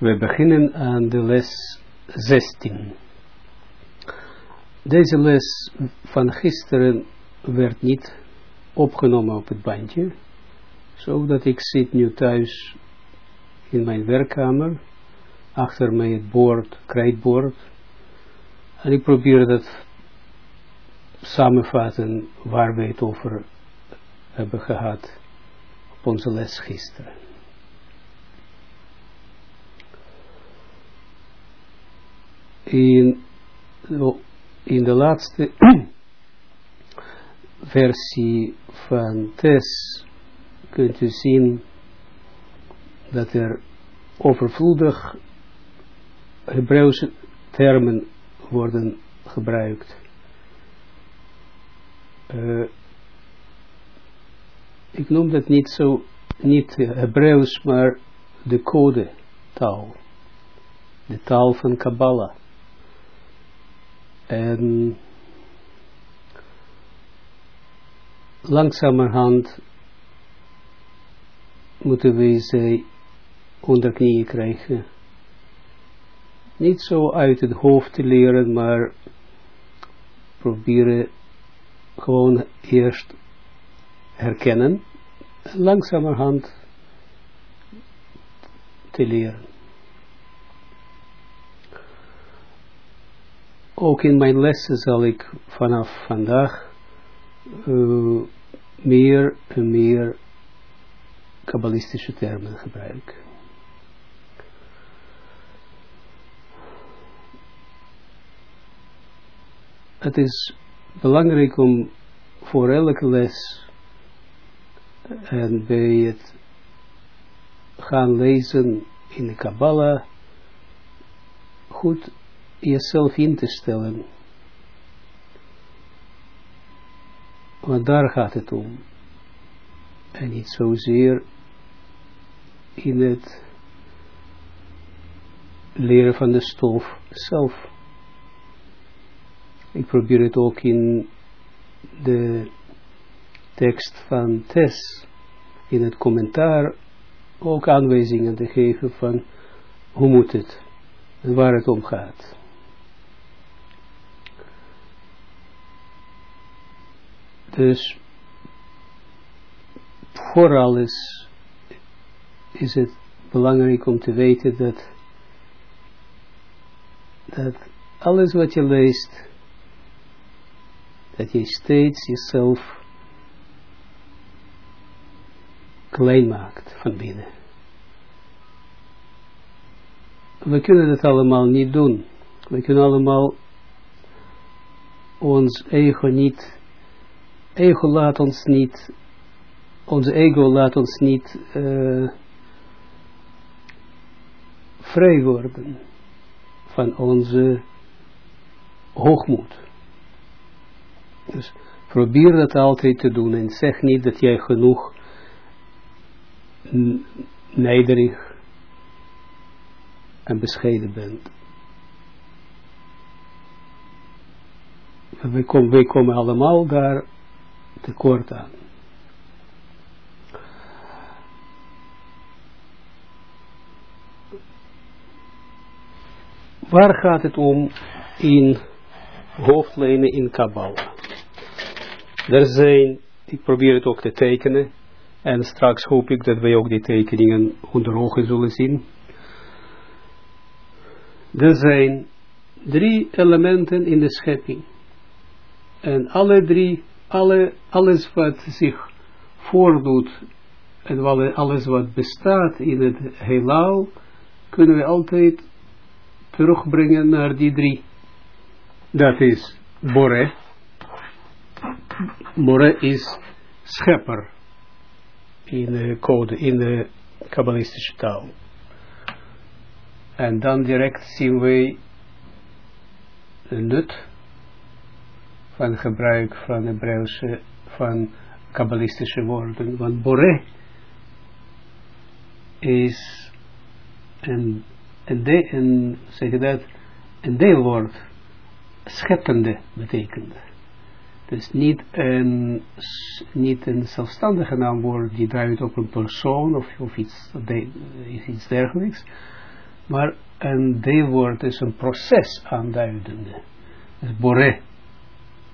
We beginnen aan de les 16. Deze les van gisteren werd niet opgenomen op het bandje, zodat ik zit nu thuis in mijn werkkamer, achter mij het bord, krijtbord, en ik probeer dat samenvatten waar we het over hebben gehad op onze les gisteren. In, in de laatste versie van Tes kunt u zien dat er overvloedig Hebreeuwse termen worden gebruikt. Uh, ik noem dat niet zo, niet Hebreeuws, maar de code taal. De taal van Kabbalah. En langzamerhand moeten we ze onder knieën krijgen. Niet zo uit het hoofd te leren, maar proberen gewoon eerst herkennen en langzamerhand te leren. Ook in mijn lessen zal ik vanaf vandaag uh, meer en meer kabbalistische termen gebruiken. Het is belangrijk om voor elke les en bij het gaan lezen in de Kabbalah goed jezelf in te stellen. Want daar gaat het om. En niet zozeer in het leren van de stof zelf. Ik probeer het ook in de tekst van Tess, in het commentaar, ook aanwijzingen te geven van hoe moet het en waar het om gaat. Dus voor alles is het belangrijk om te weten dat, dat alles wat je leest, dat je steeds jezelf klein maakt van binnen. We kunnen dat allemaal niet doen. We kunnen allemaal ons ego niet, ego laat ons niet, onze ego laat ons niet uh, vrij worden van onze hoogmoed. Dus probeer dat altijd te doen en zeg niet dat jij genoeg nederig en bescheiden bent. Wij komen, wij komen allemaal daar tekort aan. Waar gaat het om in hoofdlijnen in Kabbalah? Er zijn, ik probeer het ook te tekenen, en straks hoop ik dat wij ook die tekeningen onder ogen zullen zien. Er zijn drie elementen in de schepping. En alle drie, alle, alles wat zich voordoet en alles wat bestaat in het heelal, kunnen we altijd terugbrengen naar die drie. Dat is Bore. Bore is schepper in de code, in de kabbalistische taal. En dan direct zien de nut van gebruik van Hebreeuwse, van kabbalistische woorden. Want Bore is een, een, de, een, zeg dat, een deelwoord, scheppende betekent. Dus niet een, niet een zelfstandige naamwoord die duidt op een persoon of, of iets, iets dergelijks. maar een D-woord is een proces aanduidende. Dus bore.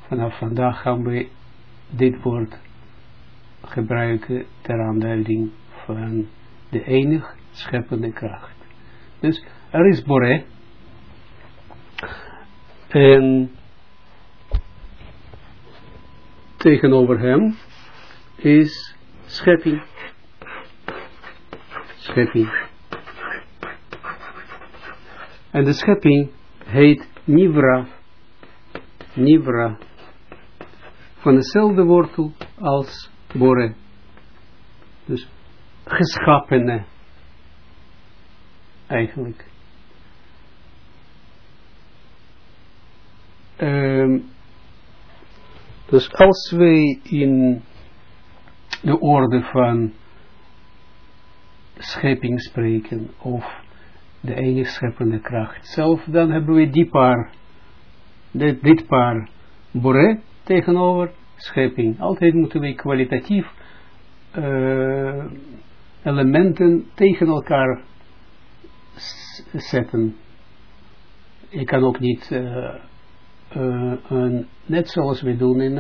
Vanaf vandaag gaan we dit woord gebruiken ter aanduiding van de enig scheppende kracht. Dus er is bore. En tegenover hem is schepping. Schepping. En de schepping heet Nivra. Nivra. Van dezelfde wortel als Bore. Dus geschappene. Eigenlijk. Um, dus als wij in de orde van schepping spreken, of de enige scheppende kracht zelf, dan hebben we die paar, dit, dit paar bore tegenover schepping. Altijd moeten we kwalitatief uh, elementen tegen elkaar zetten. Je kan ook niet, uh, uh, een, net zoals we doen in,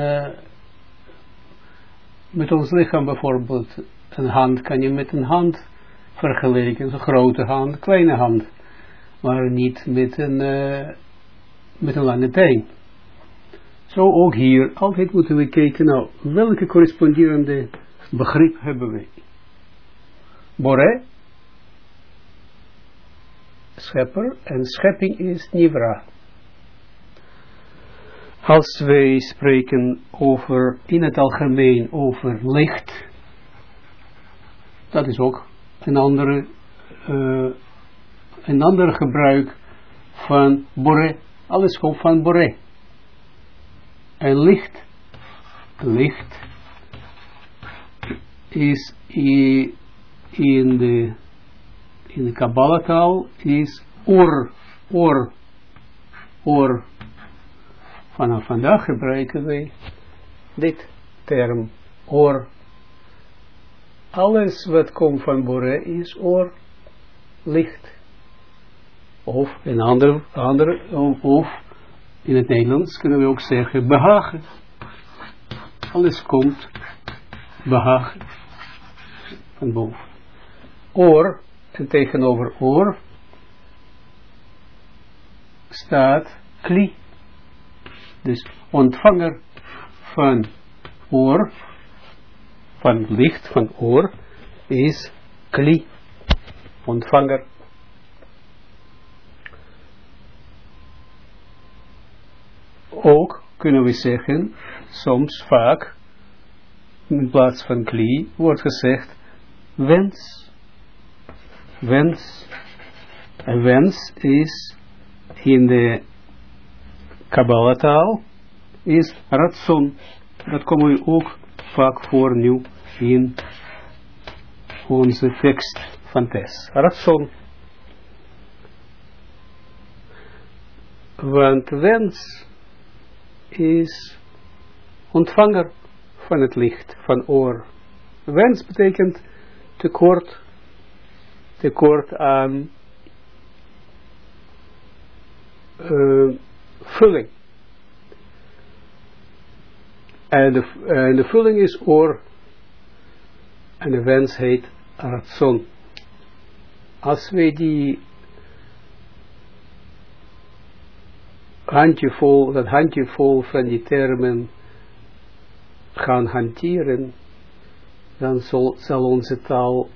met ons lichaam bijvoorbeeld, een hand kan je met een hand vergeleken, een grote hand, kleine hand, maar niet met een, met een lange teen. Zo ook hier, altijd moeten we kijken, nou, welke corresponderende begrip hebben we? Bore, schepper, en schepping is nivra. Als wij spreken over, in het algemeen, over licht, dat is ook een andere, uh, een ander gebruik van bore. Alles komt van bore. En licht, licht is in de in de Kabbalah is or, or, or. Vanaf vandaag gebruiken wij dit term or alles wat komt van Bore is oor licht. Of in andere, andere of, of in het Nederlands kunnen we ook zeggen behagen. Alles komt behagen van boven. Oor, en tegenover oor staat kli. Dus ontvanger van oor van licht, van oor, is kli, ontvanger. Ook kunnen we zeggen, soms vaak, in plaats van kli, wordt gezegd wens. Wens. En wens is in de Kabbalah is ratson. Dat komen we ook vaak voor nu in onze tekst van Tess. Ratson. Want wens is ontvanger van het licht, van oor. Wens betekent tekort, tekort aan uh, vulling. En de, en de vulling is oor. En de wens heet ratson. Als we die handjevol, dat handjevol van die termen gaan hanteren, dan zal, zal onze taal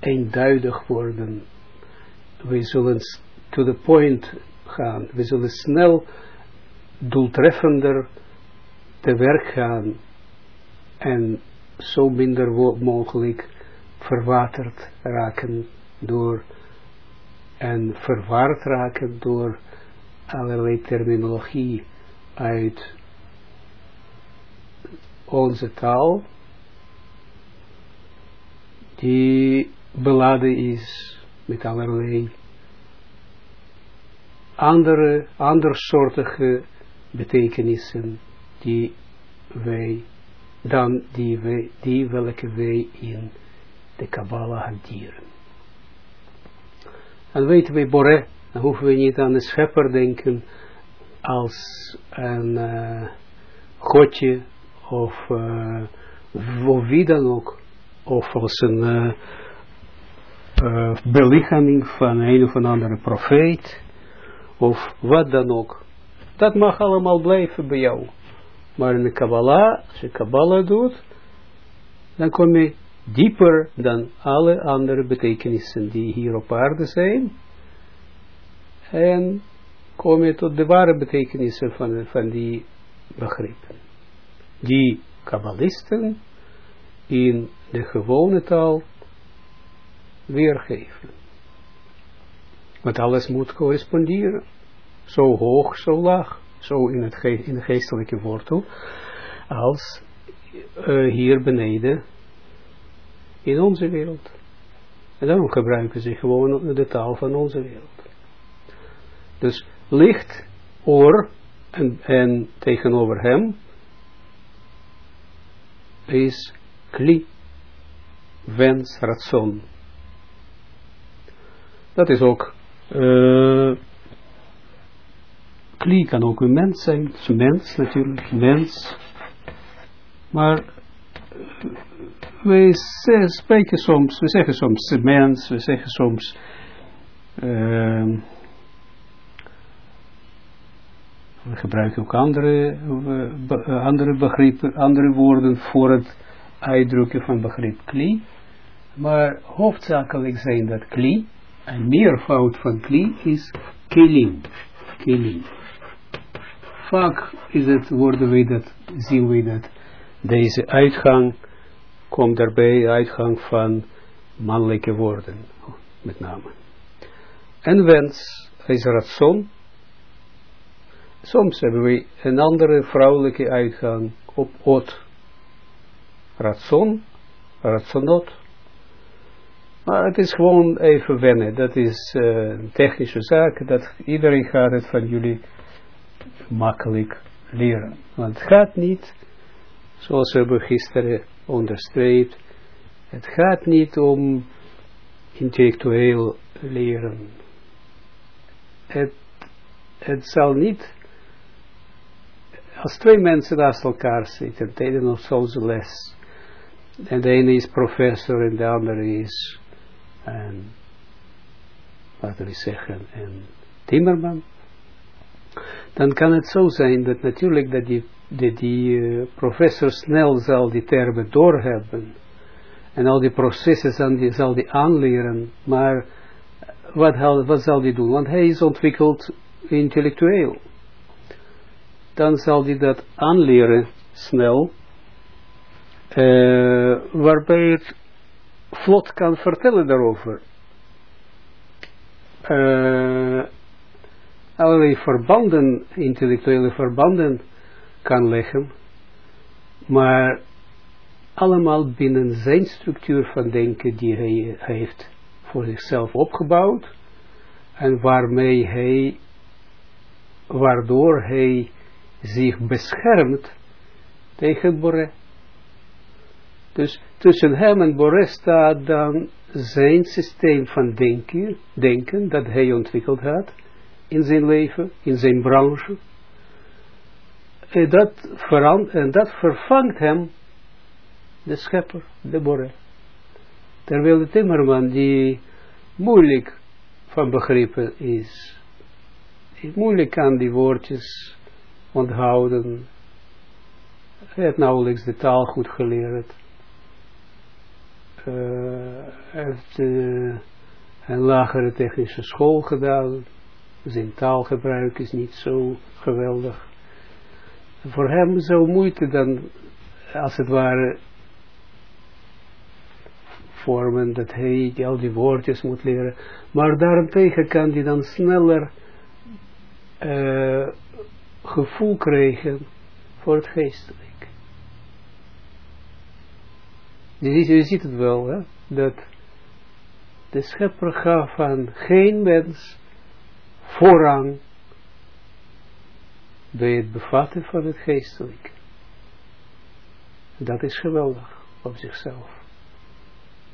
eenduidig worden. We zullen to the point gaan. We zullen snel doeltreffender te werk gaan en zo minder mogelijk verwaterd raken door en verwaard raken door allerlei terminologie uit onze taal die beladen is met allerlei andere, andersoortige betekenissen die wij, dan die, wij, die welke wij in de Kabbalah hanteren. dan weten we Boré, dan hoeven we niet aan de schepper denken als een uh, godje of, uh, wie dan ook, of als een uh, belichaming van een of een andere profeet, of wat dan ook. Dat mag allemaal blijven bij jou. Maar in de Kabbalah, als je Kabbalah doet, dan kom je dieper dan alle andere betekenissen die hier op aarde zijn. En kom je tot de ware betekenissen van, van die begrippen. Die kabbalisten in de gewone taal weergeven. Want alles moet corresponderen. Zo hoog, zo laag. Zo in, het in de geestelijke wortel. Als uh, hier beneden in onze wereld. En daarom gebruiken ze gewoon de taal van onze wereld. Dus licht, oor en, en tegenover hem is kli, wens, ratson. Dat is ook, uh, kli kan ook een mens zijn, dus mens natuurlijk, mens. Maar we spreken soms, we zeggen soms mens, we zeggen soms uh, we gebruiken ook andere, uh, andere begrippen, andere woorden voor het uitdrukken van begrip kli. Maar hoofdzakelijk zijn dat kli. En meervoud van kli is kilim. Kilim. Vaak is het, worden we dat, zien we dat, deze uitgang komt daarbij uitgang van mannelijke woorden, met name. En wens is ratson. Soms hebben we een andere vrouwelijke uitgang op ot. Ratson, ratsonot. Maar het is gewoon even wennen. Dat is uh, een technische zaak. Dat iedereen gaat het van jullie makkelijk leren. Want het gaat niet, zoals we gisteren onderstreept, het gaat niet om intellectueel leren. Het, het zal niet, als twee mensen naast elkaar zitten, tijdens of zo'n les, en de ene is professor en de andere is, en, laten we zeggen, een timmerman, dan kan het zo zijn dat natuurlijk dat die die, uh, professor snel zal die termen doorhebben. En al die processen zal die, zal die aanleren. Maar wat, wat zal die doen? Want hij is ontwikkeld intellectueel. Dan zal hij dat aanleren snel. Uh, waarbij het vlot kan vertellen daarover. Uh, allerlei verbanden, intellectuele verbanden kan leggen, maar allemaal binnen zijn structuur van denken die hij heeft voor zichzelf opgebouwd en waarmee hij, waardoor hij zich beschermt tegen Boré. Dus tussen hem en Boré staat dan zijn systeem van denken, denken dat hij ontwikkeld had in zijn leven, in zijn branche, en dat, en dat vervangt hem, de schepper, de borre. Terwijl de timmerman, die moeilijk van begrippen is, moeilijk kan die woordjes onthouden, hij heeft nauwelijks de taal goed geleerd, uh, heeft uh, een lagere technische school gedaan, zijn taalgebruik is niet zo geweldig. Voor hem zo moeite dan, als het ware, vormen dat hij al die woordjes moet leren. Maar daarentegen kan hij dan sneller uh, gevoel krijgen voor het geestelijk. Je ziet, je ziet het wel, hè? dat de schepper gaf aan geen mens voorrang bij het bevatten van het geestelijk. Dat is geweldig op zichzelf.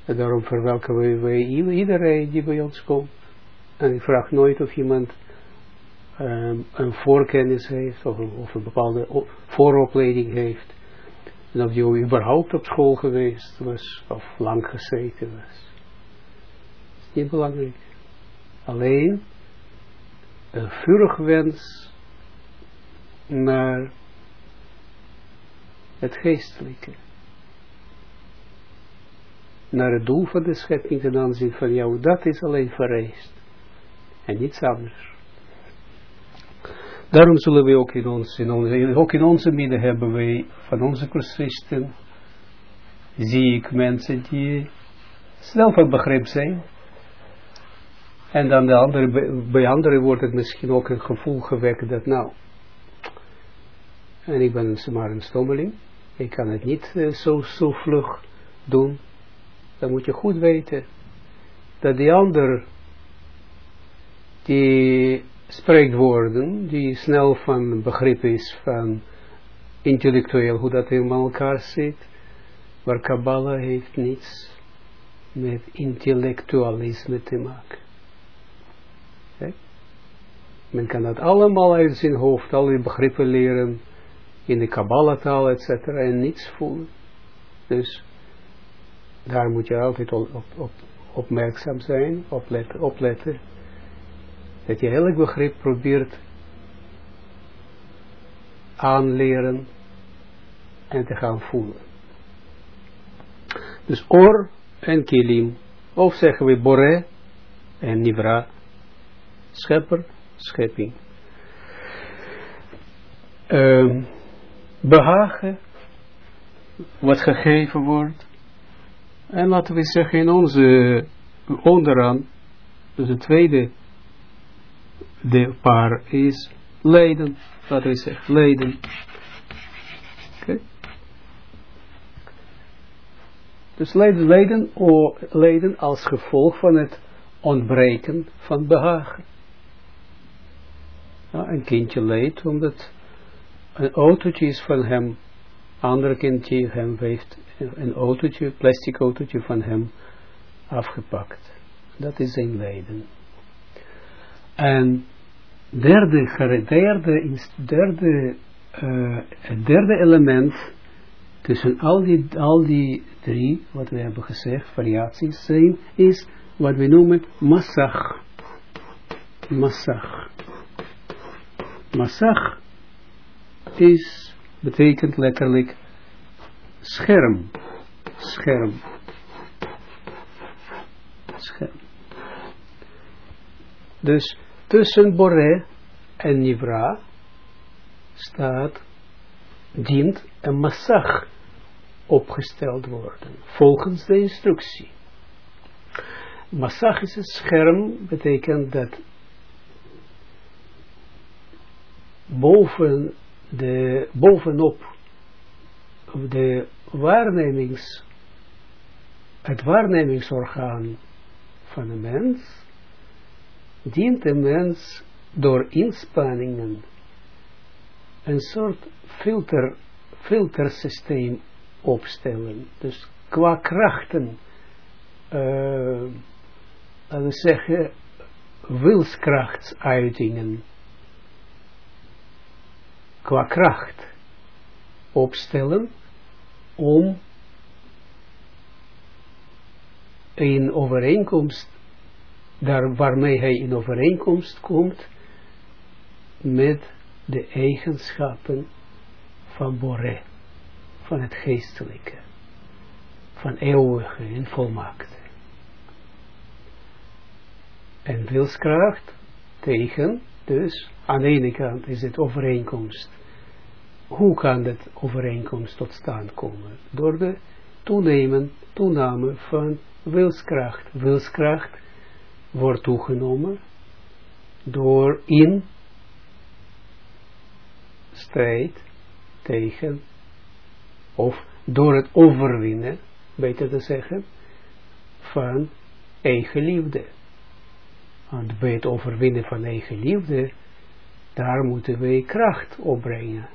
En daarom verwelken wij, wij iedereen die bij ons komt. en ik vraag nooit of iemand um, een voorkennis heeft, of een, of een bepaalde vooropleiding heeft, en of die überhaupt op school geweest was, of lang gezeten was. Dat is niet belangrijk. Alleen, een vurig wens naar het geestelijke. Naar het doel van de schepping ten aanzien van jou, dat is alleen vereist. En niets anders. Daarom zullen we ook in, ons, in onze, ook in onze midden hebben wij van onze cursisten, zie ik mensen die snel van begrip zijn. En dan de andere, bij anderen wordt het misschien ook een gevoel gewekt dat nou, en ik ben maar een stommeling, ik kan het niet uh, zo, zo vlug doen, dan moet je goed weten dat die ander die spreekwoorden, die snel van begrip is van intellectueel, hoe dat in elkaar zit, maar Kabbalah heeft niets met intellectualisme te maken. Men kan dat allemaal uit zijn hoofd, alle begrippen leren, in de Kabbalah-taal, etc. en niets voelen. Dus daar moet je altijd op, op opmerkzaam zijn, opletten, opletten dat je elk begrip probeert aanleren en te gaan voelen. Dus or en kilim, of zeggen we bore en nivra, schepper, schepping. Um, behagen, wat gegeven wordt, en laten we zeggen in onze onderaan, dus de tweede de paar is lijden. Laten we zeggen, lijden. Oké. Dus lijden, lijden, of lijden als gevolg van het ontbreken van behagen. Ja, een kindje lijdt omdat een autootje is van hem, andere kindje hem heeft een autootje, plastic autootje van hem afgepakt. Dat is zijn lijden. En derde, derde, derde, het derde element tussen al die, al die drie, wat we hebben gezegd, variaties zijn, is wat we noemen massag. Massag. Massag is, betekent letterlijk scherm. Scherm. Scherm. Dus tussen Boré en Nivra staat, dient een massag opgesteld worden, volgens de instructie. Massag is een scherm, betekent dat boven de, bovenop de waarnemings, het waarnemingsorgaan van een mens dient de mens door inspanningen een soort filter, filtersysteem opstellen. Dus qua krachten, laten we zeggen, wilskrachtsuitingen, qua kracht opstellen om in overeenkomst daar waarmee hij in overeenkomst komt met de eigenschappen van Boré, van het geestelijke, van eeuwige en volmaakte. En wilskracht tegen, dus aan de ene kant is het overeenkomst. Hoe kan dat overeenkomst tot stand komen? Door de toenemen, toename van wilskracht. Wilskracht wordt toegenomen door in strijd tegen, of door het overwinnen, beter te zeggen, van eigen liefde. Want bij het overwinnen van eigen liefde, daar moeten wij kracht opbrengen.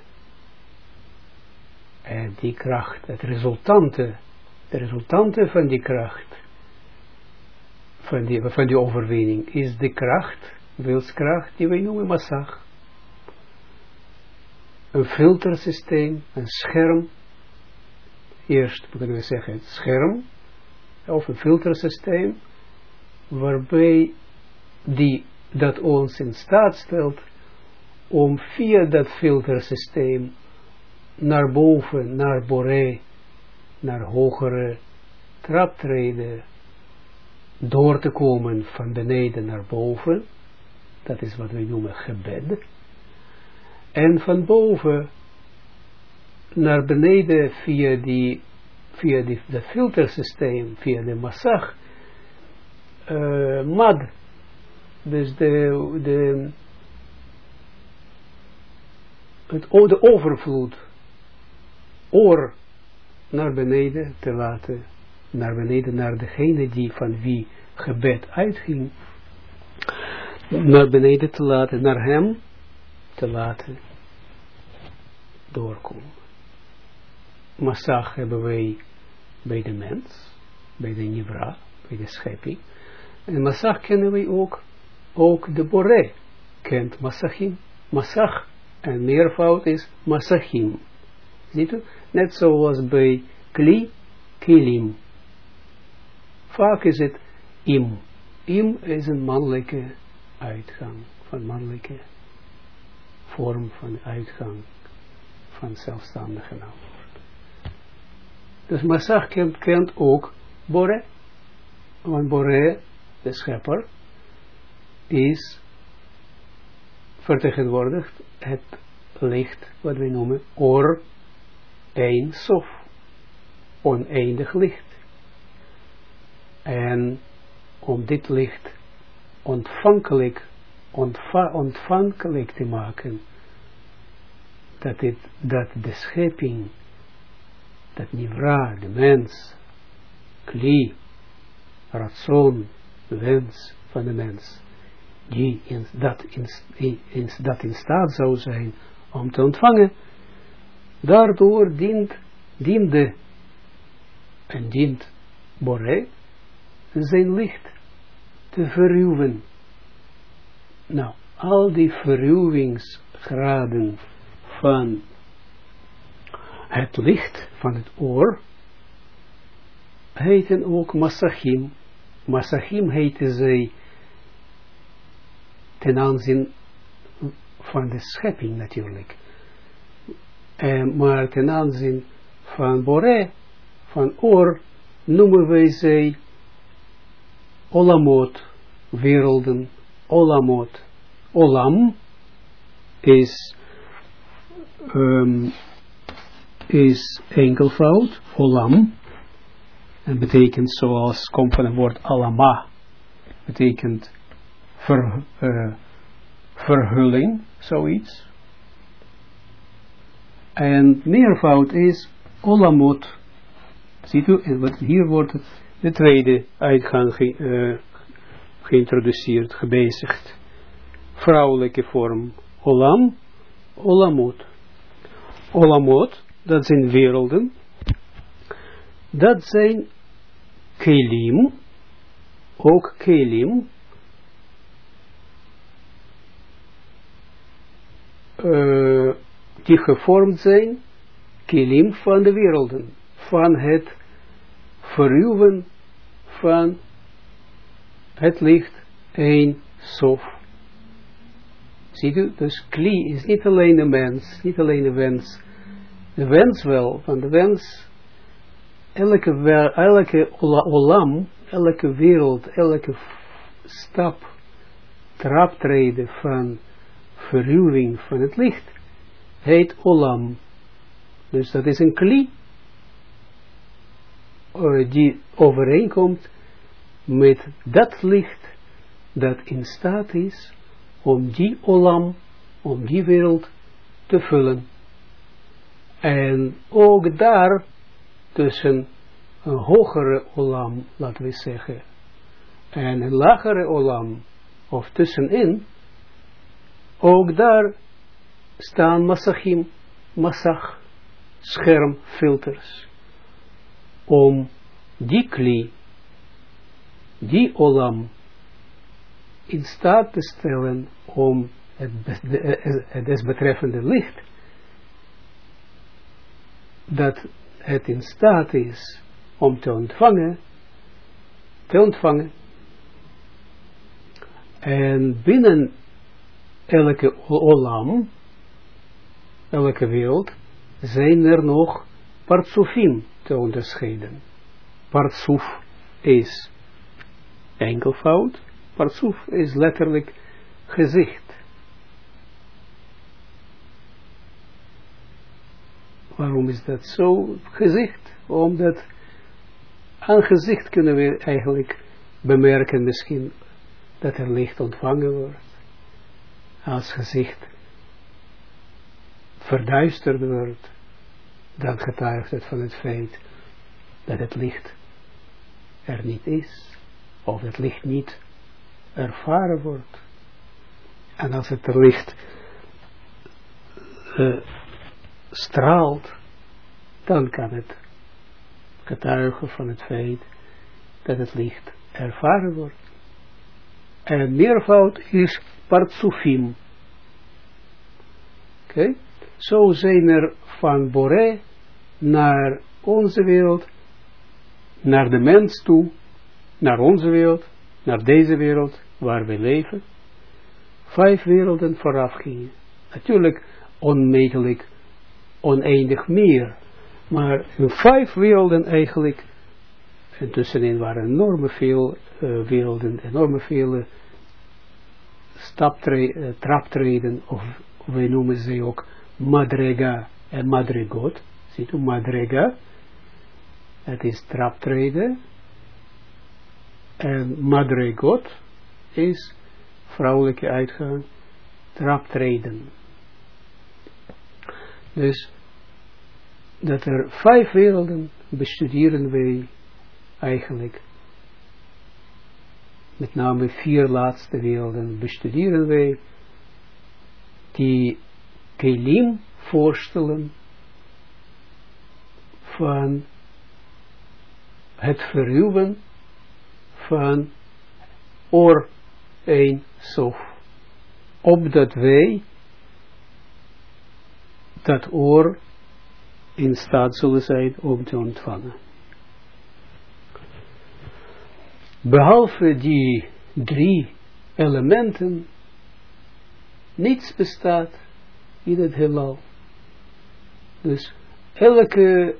En die kracht, het resultante, de resultante van die kracht, van die, van die overwinning, is de kracht, wilskracht, die wij noemen massag. Een filtersysteem, een scherm, eerst moeten we zeggen het scherm, of een filtersysteem, waarbij die, dat ons in staat stelt om via dat filtersysteem naar boven, naar Boré, naar hogere traptreden, door te komen van beneden naar boven, dat is wat we noemen gebed, en van boven naar beneden via die via die, dat filtersysteem, via de massag, uh, mad, dus de, de, het, de overvloed, oor naar beneden te laten, naar beneden, naar degene die van wie gebed uitging, naar beneden te laten, naar hem te laten doorkomen. Massag hebben wij bij de mens, bij de Nivra, bij de schepping. En Massag kennen wij ook, ook de Boré kent Massachim. Massach en meervoud is Massachim. Ziet u? Net zoals bij Kli, Kilim. Vaak is het Im. Im is een mannelijke uitgang, van mannelijke vorm van uitgang van zelfstandige naam. Dus Masach kent, kent ook Bore. Want Bore, de schepper, is vertegenwoordigd het licht, wat we noemen, or, een sof, oneindig licht. En om dit licht ontvankelijk, ontva ontvankelijk te maken, dat, het, dat de schepping dat nivra, de mens, kli, ratson, wens van de mens, die in, dat, in, in, dat in staat zou zijn om te ontvangen, daardoor dient, diende en dient Boré zijn licht te verruwen. Nou, al die verruwingsgraden van het licht van het oor, heten ook Masachim. Masachim heten zij ten aanzien van de schepping natuurlijk. En, maar ten aanzien van Boré, van oor, noemen wij zij Olamot, werelden, Olamot. Olam is um, is enkelvoud, olam, en betekent zoals, komt van het woord alama, betekent ver, uh, verhulling, zoiets. En meervoud is olamot. Ziet u, hier wordt de tweede uitgang ge, uh, geïntroduceerd, gebezigd. Vrouwelijke vorm, olam, olamot. Olamot dat zijn werelden, dat zijn kelim, ook kelim, uh, die gevormd zijn, kelim van de werelden, van het verruwen van het licht, een sof. Ziet u, dus kli is niet alleen de mens, niet alleen de wens, de wens wel, van de wens, elke, elke olam, elke wereld, elke stap, traptreden van verruwing van het licht, heet olam. Dus dat is een kli, uh, die overeenkomt met dat licht dat in staat is om die olam, om die wereld te vullen. En ook daar tussen een hogere olam, laten we zeggen, en een lagere olam, of tussenin, ook daar staan massachim, massach, schermfilters, om die kli die olam in staat te stellen om het, het desbetreffende licht, dat het in staat is om te ontvangen, te ontvangen, en binnen elke olam, elke wereld, zijn er nog partsofim te onderscheiden. Partsoef is enkelvoud, partsoef is letterlijk gezicht. Waarom is dat zo gezicht? Omdat aan gezicht kunnen we eigenlijk bemerken misschien dat er licht ontvangen wordt. Als gezicht verduisterd wordt, dan getuigt het van het feit dat het licht er niet is, of het licht niet ervaren wordt. En als het licht uh, straalt, dan kan het getuigen van het feit dat het licht ervaren wordt. En meervoud is partsufim. Oké, zo zijn er van Boré naar onze wereld, naar de mens toe, naar onze wereld, naar deze wereld waar we leven, vijf werelden vooraf gingen. Natuurlijk onmetelijk, oneindig meer, maar in vijf werelden eigenlijk, en tussenin waren enorme veel uh, werelden, enorme veel uh, traptreden, of wij noemen ze ook madrega en madrigot, ziet u, madrega, het is traptreden, en madrigot is vrouwelijke uitgang, traptreden. Dus, dat er vijf werelden bestuderen wij eigenlijk. Met name vier laatste werelden bestuderen wij die kelim voorstellen van het verruwen van oor een sof. Opdat wij dat oor in staat zullen zijn om te ontvangen. Behalve die drie elementen, niets bestaat in het heelal. Dus elke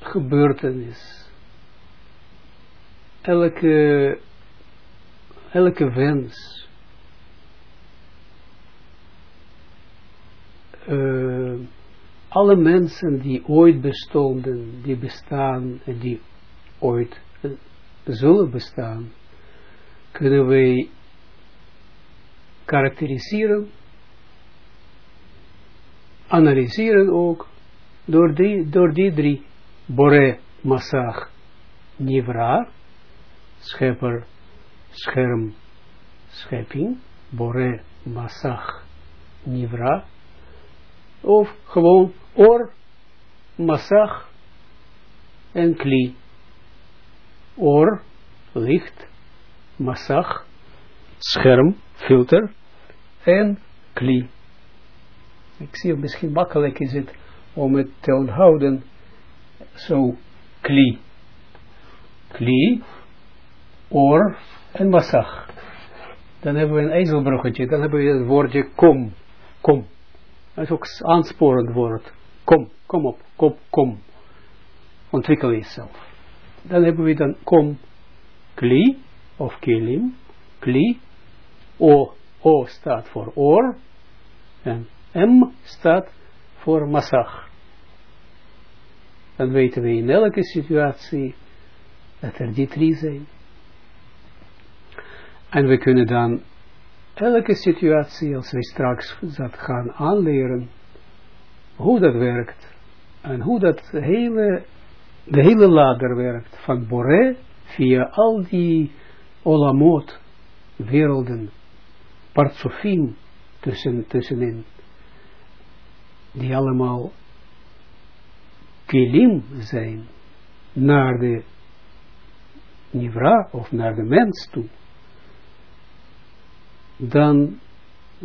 gebeurtenis, elke, elke wens, uh, alle mensen die ooit bestonden, die bestaan en die ooit uh, zullen bestaan, kunnen wij karakteriseren, analyseren ook, door die, door die drie, Bore, Massach, Nivra, schepper, scherm, schepping, Bore, Massach, Nivra, of gewoon Or, Massach en Kli. Or, licht, Massach, scherm, filter en Kli. Ik zie misschien makkelijk is het om het te onthouden. Zo, Kli. Kli, Or en Massach. Dan hebben we een ezelbruggetje, dan hebben we het woordje kom, kom. Dat is ook aansporend woord. Kom, kom op, kom, kom. Ontwikkel jezelf. Dan hebben we dan kom, kli, of kilim, kli. O, O staat voor oor. En M staat voor massag. Dan weten we in elke situatie dat er die drie zijn. En we kunnen dan elke situatie, als wij straks dat gaan aanleren, hoe dat werkt, en hoe dat hele, de hele ladder werkt, van Boré, via al die olamot, werelden, partsofim, tussen, tussenin, die allemaal kilim zijn, naar de nivra, of naar de mens toe, dan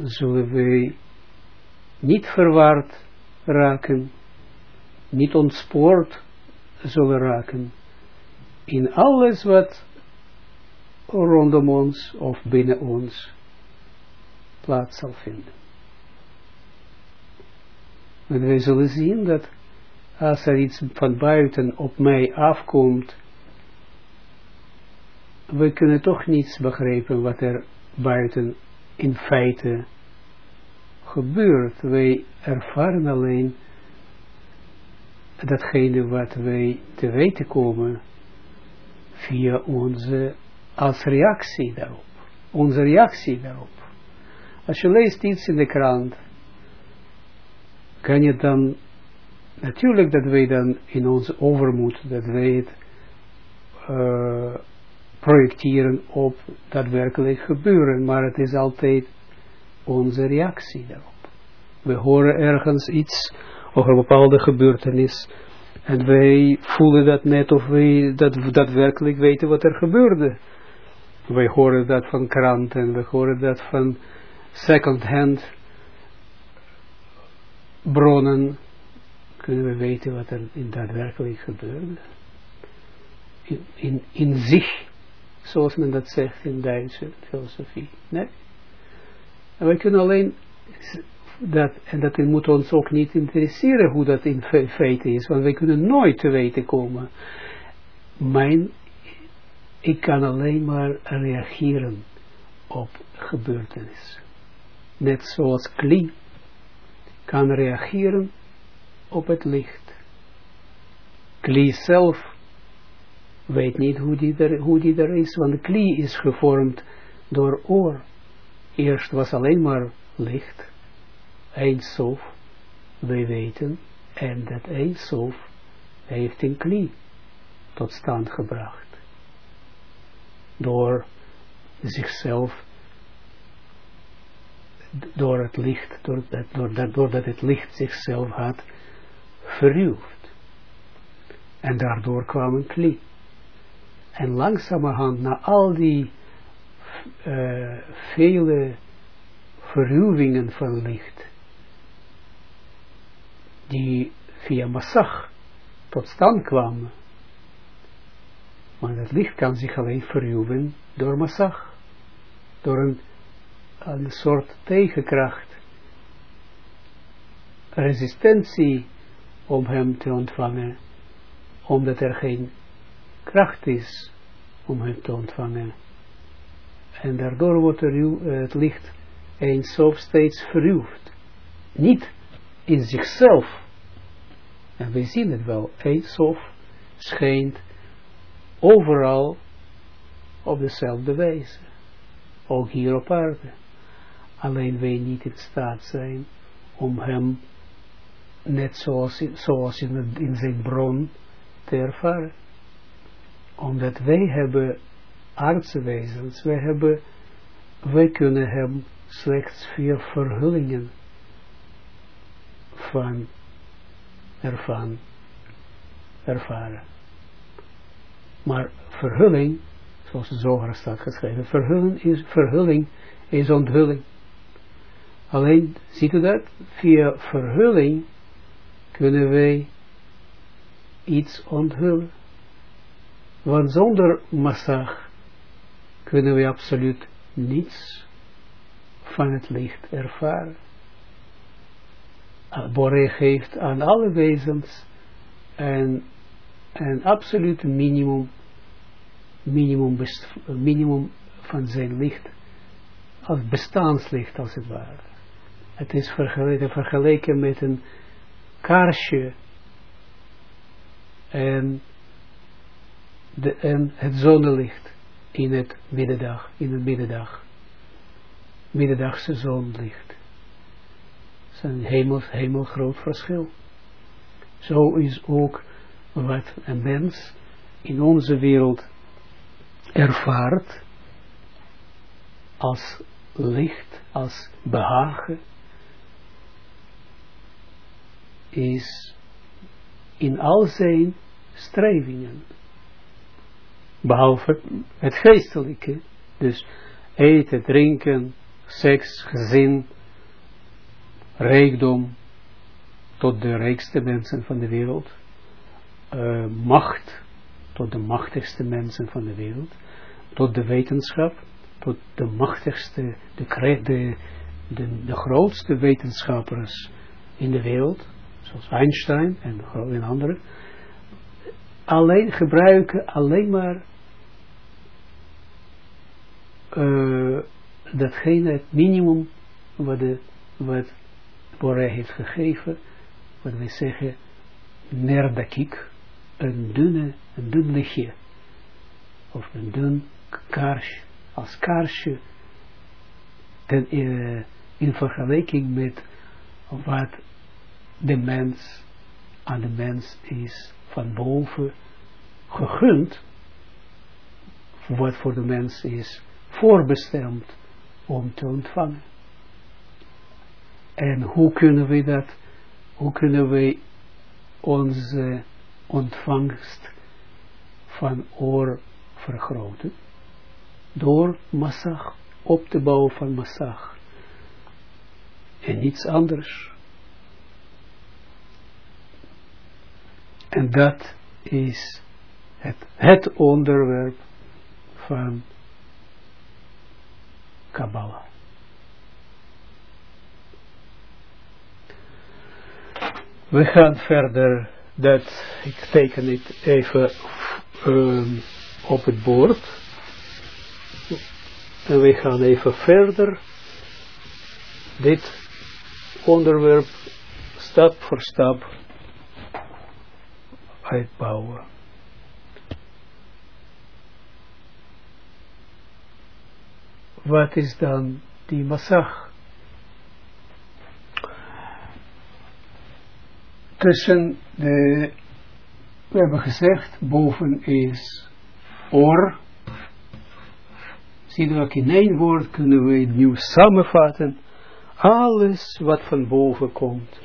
zullen wij niet verwaard raken, niet ontspoord zullen raken in alles wat rondom ons of binnen ons plaats zal vinden. En wij zullen zien dat als er iets van buiten op mij afkomt, we kunnen toch niets begrijpen wat er buiten in feite gebeurt. Wij ervaren alleen datgene wat wij te weten komen via onze, als reactie daarop. Onze reactie daarop. Als je leest iets in de krant, kan je dan, natuurlijk dat wij dan in onze overmoed, dat wij het uh, projecteren op daadwerkelijk gebeuren, maar het is altijd onze reactie daarop. We horen ergens iets over een bepaalde gebeurtenis en wij voelen dat net of wij dat daadwerkelijk weten wat er gebeurde. Wij horen dat van kranten, we horen dat van second-hand bronnen, kunnen we weten wat er in daadwerkelijk gebeurde. In, in, in zich, zoals men dat zegt in Duitse filosofie. Nee. Wij kunnen alleen dat, en dat moet ons ook niet interesseren hoe dat in feite is, want wij kunnen nooit te weten komen. Mijn, ik kan alleen maar reageren op gebeurtenissen. Net zoals Kli kan reageren op het licht. Kli zelf weet niet hoe die, er, hoe die er is, want kli is gevormd door oor. Eerst was alleen maar licht, Eindsof, wij weten, en dat Eindsof heeft een kli tot stand gebracht. Door zichzelf, door het licht, doordat, doordat, doordat het licht zichzelf had verruwd. En daardoor kwam een kli. En langzamerhand, na al die uh, vele verruwingen van licht, die via massag tot stand kwamen. Maar het licht kan zich alleen verruwen door massag. Door een, een soort tegenkracht. Resistentie om hem te ontvangen. Omdat er geen kracht is om hem te ontvangen. En daardoor wordt er, het licht eens of steeds verruwd. Niet in zichzelf. En we zien het wel, Eindsof schijnt overal op dezelfde wijze. Ook hier op aarde. Alleen wij niet in staat zijn om hem net zoals, zoals in, in zijn bron te ervaren. Omdat wij hebben aardse wezens, wij hebben, wij kunnen hem slechts via verhullingen van ervan ervaren. Maar verhulling, zoals het zoger staat geschreven, verhulling is, verhulling is onthulling. Alleen, ziet u dat? Via verhulling kunnen wij iets onthullen. Want zonder massag kunnen we absoluut niets van het licht ervaren. Borre geeft aan alle wezens een, een absoluut minimum, minimum, minimum van zijn licht, als bestaanslicht als het ware. Het is vergeleken met een kaarsje. En, de, en het zonnelicht in het middendag, in het middendag, middendagse zonlicht. Is een hemel, hemelgroot verschil. Zo is ook wat een mens in onze wereld ervaart als licht, als behagen, is in al zijn strevingen. Behalve het geestelijke. Dus eten, drinken, seks, gezin, rijkdom, tot de rijkste mensen van de wereld, uh, macht, tot de machtigste mensen van de wereld, tot de wetenschap, tot de machtigste, de, de, de grootste wetenschappers in de wereld, zoals Einstein en, en anderen, alleen gebruiken alleen maar uh, datgene, het minimum wat, de, wat Boré heeft gegeven, wat wij zeggen, nerdakik, een dunne, een dun lichtje, of een dun kaarsje, als kaarsje, ten, uh, in vergelijking met wat de mens aan de mens is van boven gegund, wat voor de mens is voorbestemd om te ontvangen. En hoe kunnen we dat, hoe kunnen we onze ontvangst van oor vergroten? Door massag, op te bouwen van massag. En niets anders. En dat is het, het onderwerp van Kabbalah. We gaan verder, dat, ik teken het even um, op het bord. En we gaan even verder dit onderwerp stap voor stap uitbouwen. Wat is dan die massag? Tussen de, we hebben gezegd, boven is oor. Zie je in één woord kunnen we nieuw samenvatten. Alles wat van boven komt,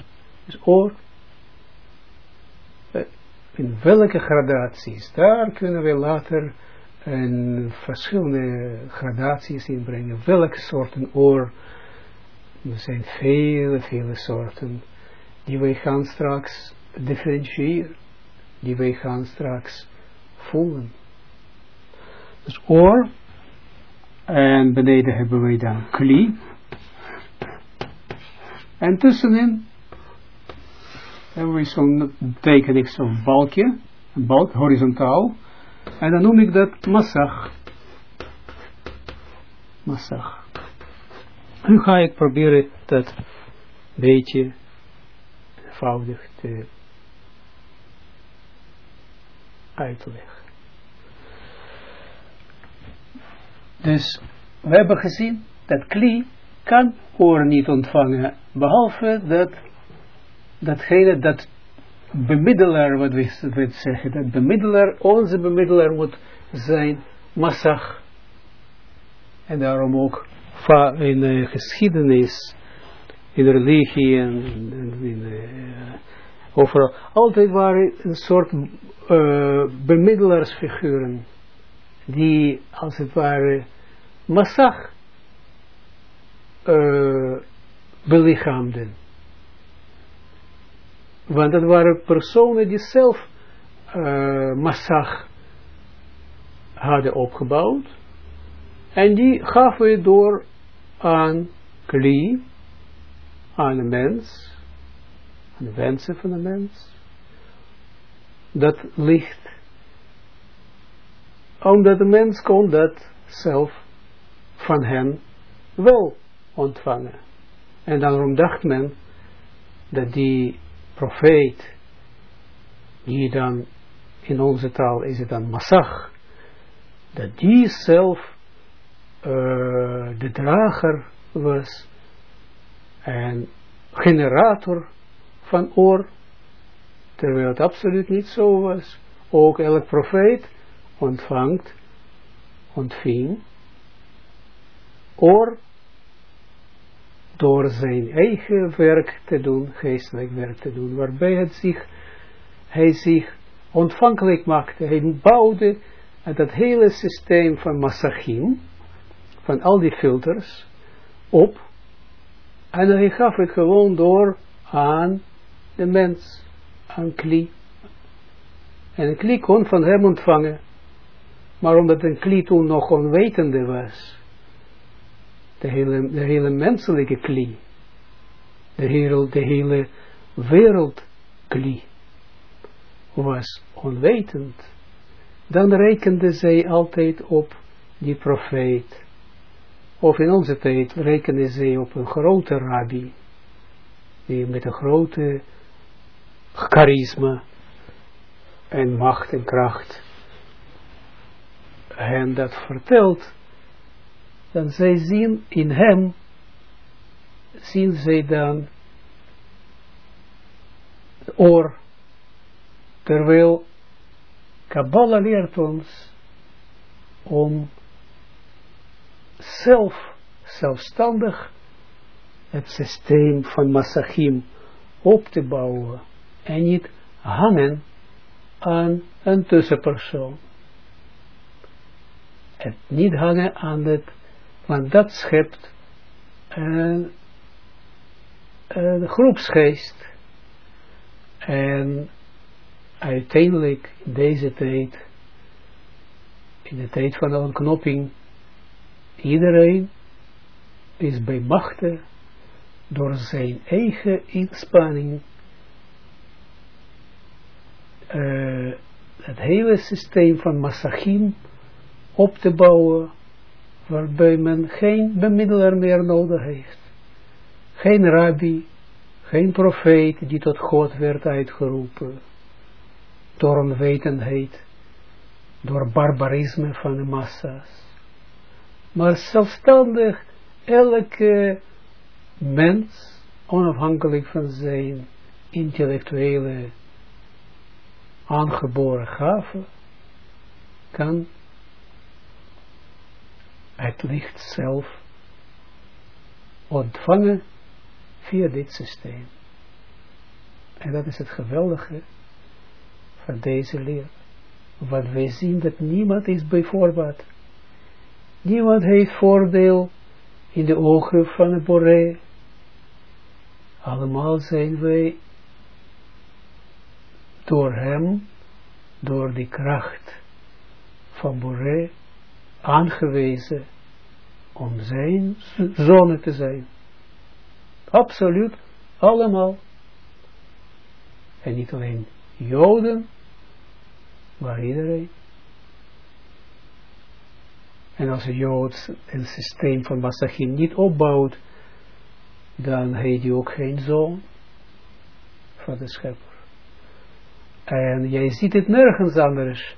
is oor in welke gradaties, daar kunnen we later verschillende gradaties inbrengen. Welke soorten oor, er zijn vele, vele soorten, die wij gaan straks differentiëren, die wij gaan straks voelen. Dus oor, en beneden hebben wij dan kli, en tussenin hebben we zo'n, teken ik zo'n balkje, een balk, horizontaal, en dan noem ik dat massag. Massag. Nu ga ik proberen dat een beetje eenvoudig te uitleggen. Dus we hebben gezien dat kli kan oor niet ontvangen, behalve dat datgene, dat bemiddelaar, wat we zeggen, dat bemiddelaar, onze bemiddelaar moet zijn massag. En daarom ook in de geschiedenis, in de religie en in, uh, overal, altijd waren een soort uh, bemiddelaarsfiguren, die als het ware massag uh, belichaamden. Want dat waren personen die zelf uh, massag hadden opgebouwd. En die gaven het door aan kli, aan de mens, aan de wensen van de mens. Dat licht. Omdat de mens kon dat zelf van hen wel ontvangen. En daarom dacht men dat die profeet, die dan in onze taal is het dan massag, dat die zelf uh, de drager was en generator van oor, terwijl het absoluut niet zo was. Ook elk profeet ontvangt, ontving oor door zijn eigen werk te doen, geestelijk werk te doen, waarbij het zich, hij zich ontvankelijk maakte. Hij bouwde dat hele systeem van massachim, van al die filters, op, en hij gaf het gewoon door aan de mens, aan Kli. En een Kli kon van hem ontvangen, maar omdat een Kli toen nog onwetende was, de hele, de hele menselijke Kli, de hele, de hele wereld Kli, was onwetend, dan rekende zij altijd op die profeet. Of in onze tijd rekende zij op een grote rabbi, die met een grote charisma en macht en kracht hen dat vertelt, dan zij zien in hem, zien zij dan oor Terwijl Kabbalah leert ons om zelf, zelfstandig het systeem van Masachim op te bouwen en niet hangen aan een tussenpersoon. Het niet hangen aan het, want dat schept een, groepsgeest. En uiteindelijk in deze tijd, in de tijd van de ontknopping, iedereen is bij machten door zijn eigen inspanning uh, het hele systeem van Massachim op te bouwen, waarbij men geen bemiddelaar meer nodig heeft. Geen rabbi, geen profeet die tot God werd uitgeroepen door onwetendheid, door barbarisme van de massa's. Maar zelfstandig elke mens, onafhankelijk van zijn intellectuele aangeboren gaven, kan het licht zelf ontvangen via dit systeem. En dat is het geweldige van deze leer. Want wij zien dat niemand is bijvoorbeeld. Niemand heeft voordeel in de ogen van de Boré. Allemaal zijn wij door hem, door die kracht van Boré, aangewezen om zijn zonen te zijn. Absoluut, allemaal. En niet alleen Joden, maar iedereen. En als een Jood een systeem van Masachim niet opbouwt, dan heeft hij ook geen zoon van de schepper. En jij ziet het nergens anders.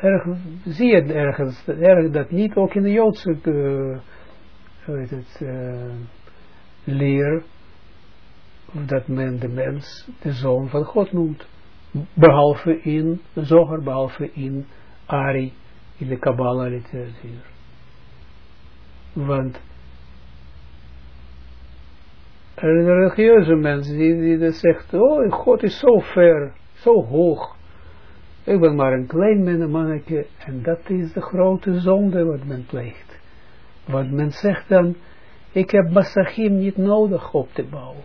Ergens, zie je ergens, erg dat niet ook in de Joodse uh, het, uh, leer, dat men de mens de zoon van God noemt. Behalve in Zoger, behalve in Ari, in de Kabbalah literatuur. Want een religieuze mens die, die zegt, oh God is zo ver, zo hoog. Ik ben maar een klein mannetje en dat is de grote zonde wat men pleegt. Want men zegt dan, ik heb Masachim niet nodig op te bouwen.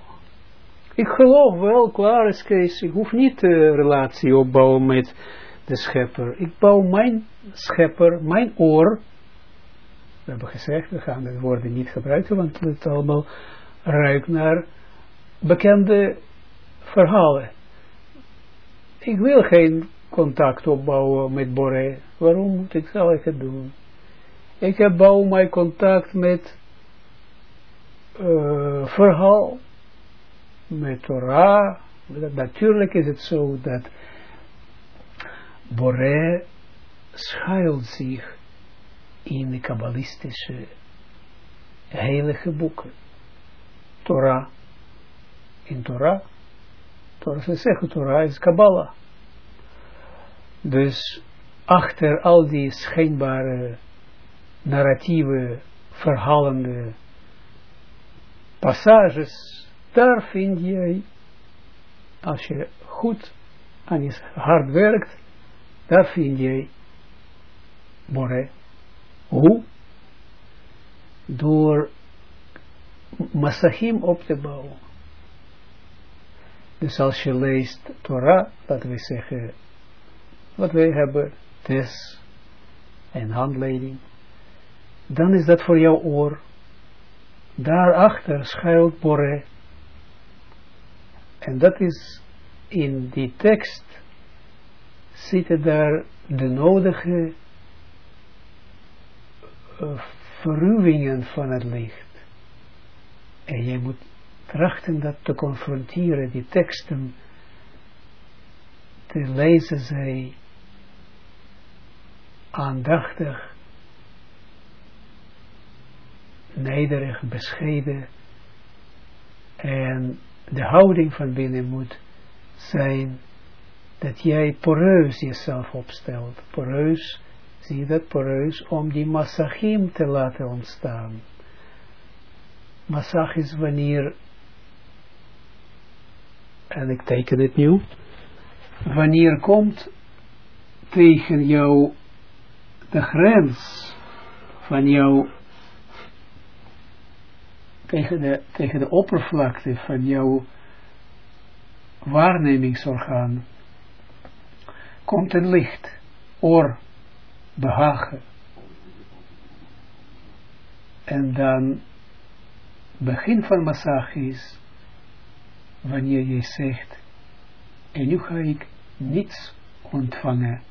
Ik geloof wel, klaar is Kees, ik hoef niet uh, relatie opbouwen met de schepper. Ik bouw mijn schepper, mijn oor. We hebben gezegd, we gaan de woorden niet gebruiken, want het allemaal ruikt naar bekende verhalen. Ik wil geen contact opbouwen met Boré. Waarom moet ik, zal het doen? Ik bouw mijn contact met verhaal met Torah, natuurlijk is het zo dat Boré schuilt zich in de kabbalistische heilige boeken. Torah, in Torah, Torah, ze zeggen Torah is Kabbalah. Dus achter al die schijnbare narratieve, verhalende passages daar vind je, als je goed aan je hard werkt, daar vind je Bore. Hoe? Door Masachim op te bouwen. Dus als je leest Torah, laten we zeggen, wat wij hebben, tes en handleiding, dan is dat voor jouw oor. Daarachter schuilt Bore. En dat is in die tekst zitten daar de nodige uh, verruwingen van het licht. En je moet trachten dat te confronteren, die teksten te lezen zij aandachtig, nederig, bescheiden en de houding van binnen moet zijn dat jij poreus jezelf opstelt. Poreus, zie je dat, poreus, om die massachim te laten ontstaan. Massach is wanneer, en ik teken het nu, wanneer komt tegen jou de grens van jou, tegen de, tegen de oppervlakte van jouw waarnemingsorgaan, komt een licht, oor, behagen. En dan begin van massage is wanneer je zegt, en nu ga ik niets ontvangen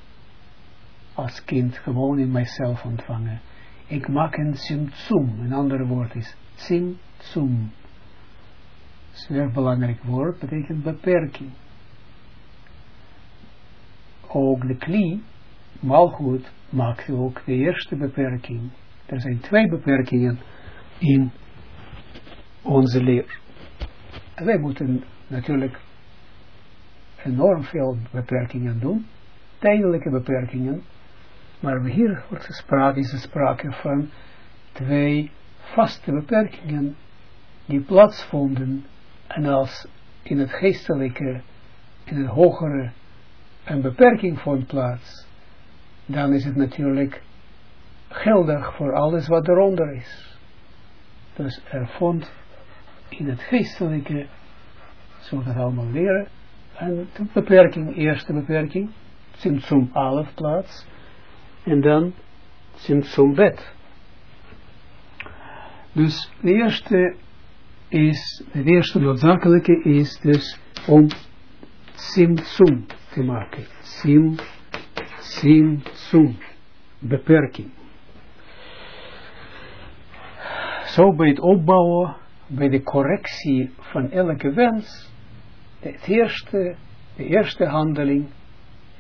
als kind, gewoon in mijzelf ontvangen. Ik maak een simtsum, een ander woord is simtsum. Zeer belangrijk woord, betekent beperking ook de kli, malgoed, maakt ook de eerste beperking. Er zijn twee beperkingen in onze leer. En wij moeten natuurlijk enorm veel beperkingen doen, tijdelijke beperkingen, maar hier wordt sprake, is er sprake van twee vaste beperkingen die plaatsvonden en als in het geestelijke, in het hogere een beperking vond plaats, dan is het natuurlijk geldig voor alles wat eronder is. Dus er vond in het geestelijke, zo dat allemaal leren, een beperking, eerste beperking, Simtsum alef plaats, en dan Simtsum bet. Dus de eerste is, de eerste noodzakelijke is dus om Simtsum te maken. Sim, sim, sum. Beperking. Zo bij het opbouwen, bij de correctie van elke wens, het eerste, de eerste handeling,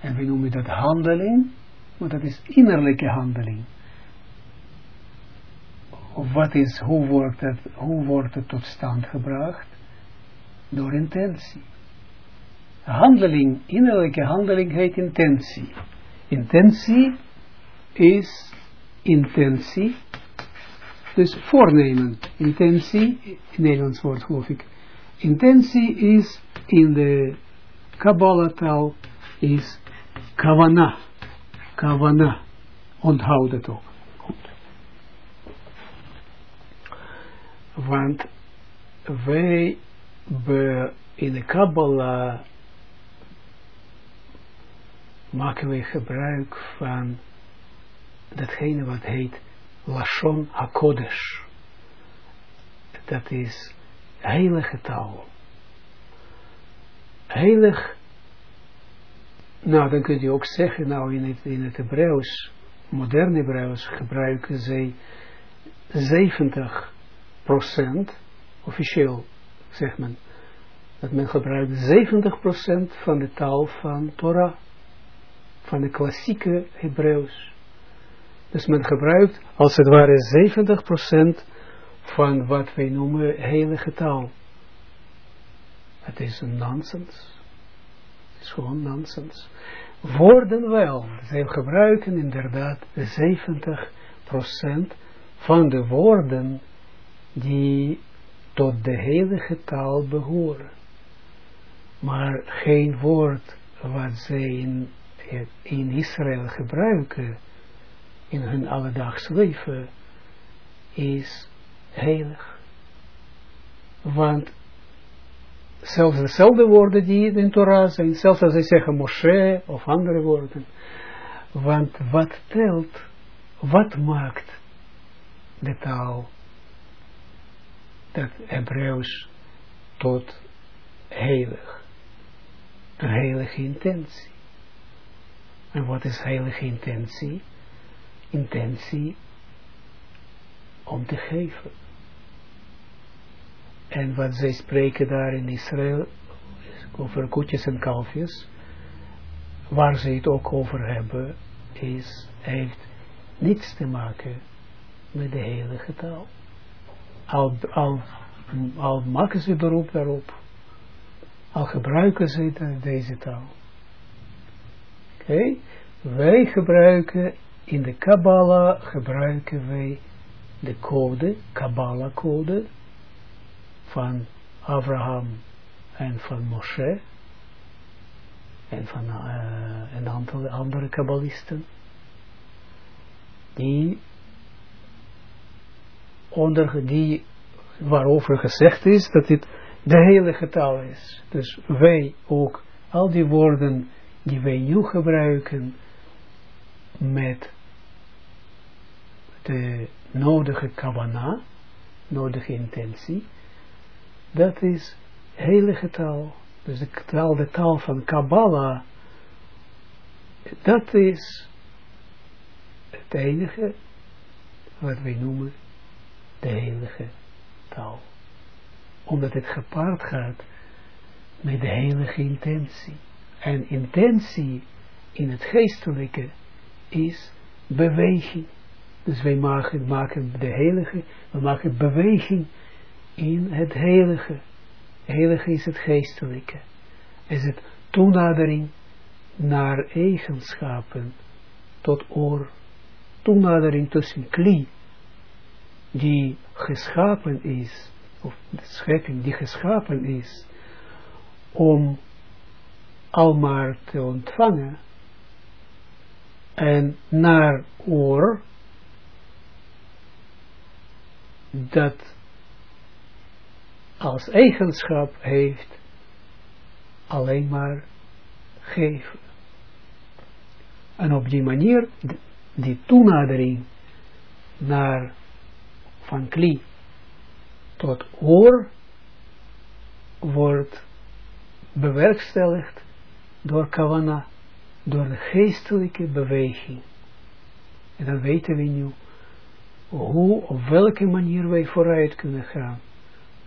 en we noemen dat handeling, want dat is innerlijke handeling. Wat is, hoe wordt het, hoe wordt het tot stand gebracht? Door intentie handeling, innerlijke handeling heet intentie. Intentie is intentie, dus voornemen. Intentie, in Nederlands woord geloof ik. Intentie is in de Kabbalah taal is kavana. Kavana. Onthoud het ook. Want wij in de Kabbalah maken we gebruik van datgene wat heet Lashon HaKodesh. Dat is heilige taal. Heilig, nou dan kun je ook zeggen, nou in het, in het Hebreeuws, moderne Hebreeuws, gebruiken zij 70 procent, officieel zegt men, dat men gebruikt 70 procent van de taal van Torah van de klassieke Hebreeuws. Dus men gebruikt als het ware 70% van wat wij noemen heilige taal. Het is een nonsens. Gewoon nonsens. Woorden wel. Zij gebruiken inderdaad 70% van de woorden die tot de heilige taal behoren. Maar geen woord wat zij in in Israël gebruiken, in hun alledaags leven, is heilig. Want zelfs dezelfde woorden die in Torah zijn, zelfs als ze zeggen Moshe of andere woorden, want wat telt, wat maakt de taal, dat Hebreeuws tot heilig? Een heilige intentie. En wat is heilige intentie? Intentie om te geven. En wat zij spreken daar in Israël over koetjes en kalfjes, waar ze het ook over hebben, is, heeft niets te maken met de heilige taal. Al, al, maken ze beroep daarop, al gebruiken ze deze taal. Oké, wij gebruiken, in de Kabbalah gebruiken wij de code, Kabbalah code, van Abraham en van Moshe en van een aantal andere kabbalisten die onder die waarover gezegd is dat dit de hele getal is. Dus wij ook al die woorden die wij nu gebruiken met de nodige kavana, nodige intentie, dat is heilige taal. Dus de taal, de taal van Kabbalah, dat is het enige wat wij noemen de heilige taal. Omdat het gepaard gaat met de heilige intentie. En intentie in het geestelijke is beweging. Dus wij maken, maken de heilige, we maken beweging in het heilige. Heilige is het geestelijke. Is het toenadering naar eigenschappen tot oor. Toenadering tussen kli, die geschapen is, of de schepping die geschapen is, om almaar te ontvangen, en naar oor, dat als eigenschap heeft alleen maar geven. En op die manier, die toenadering naar van kli tot oor wordt bewerkstelligd door kavana, door de geestelijke beweging. En dan weten we nu hoe, op welke manier wij vooruit kunnen gaan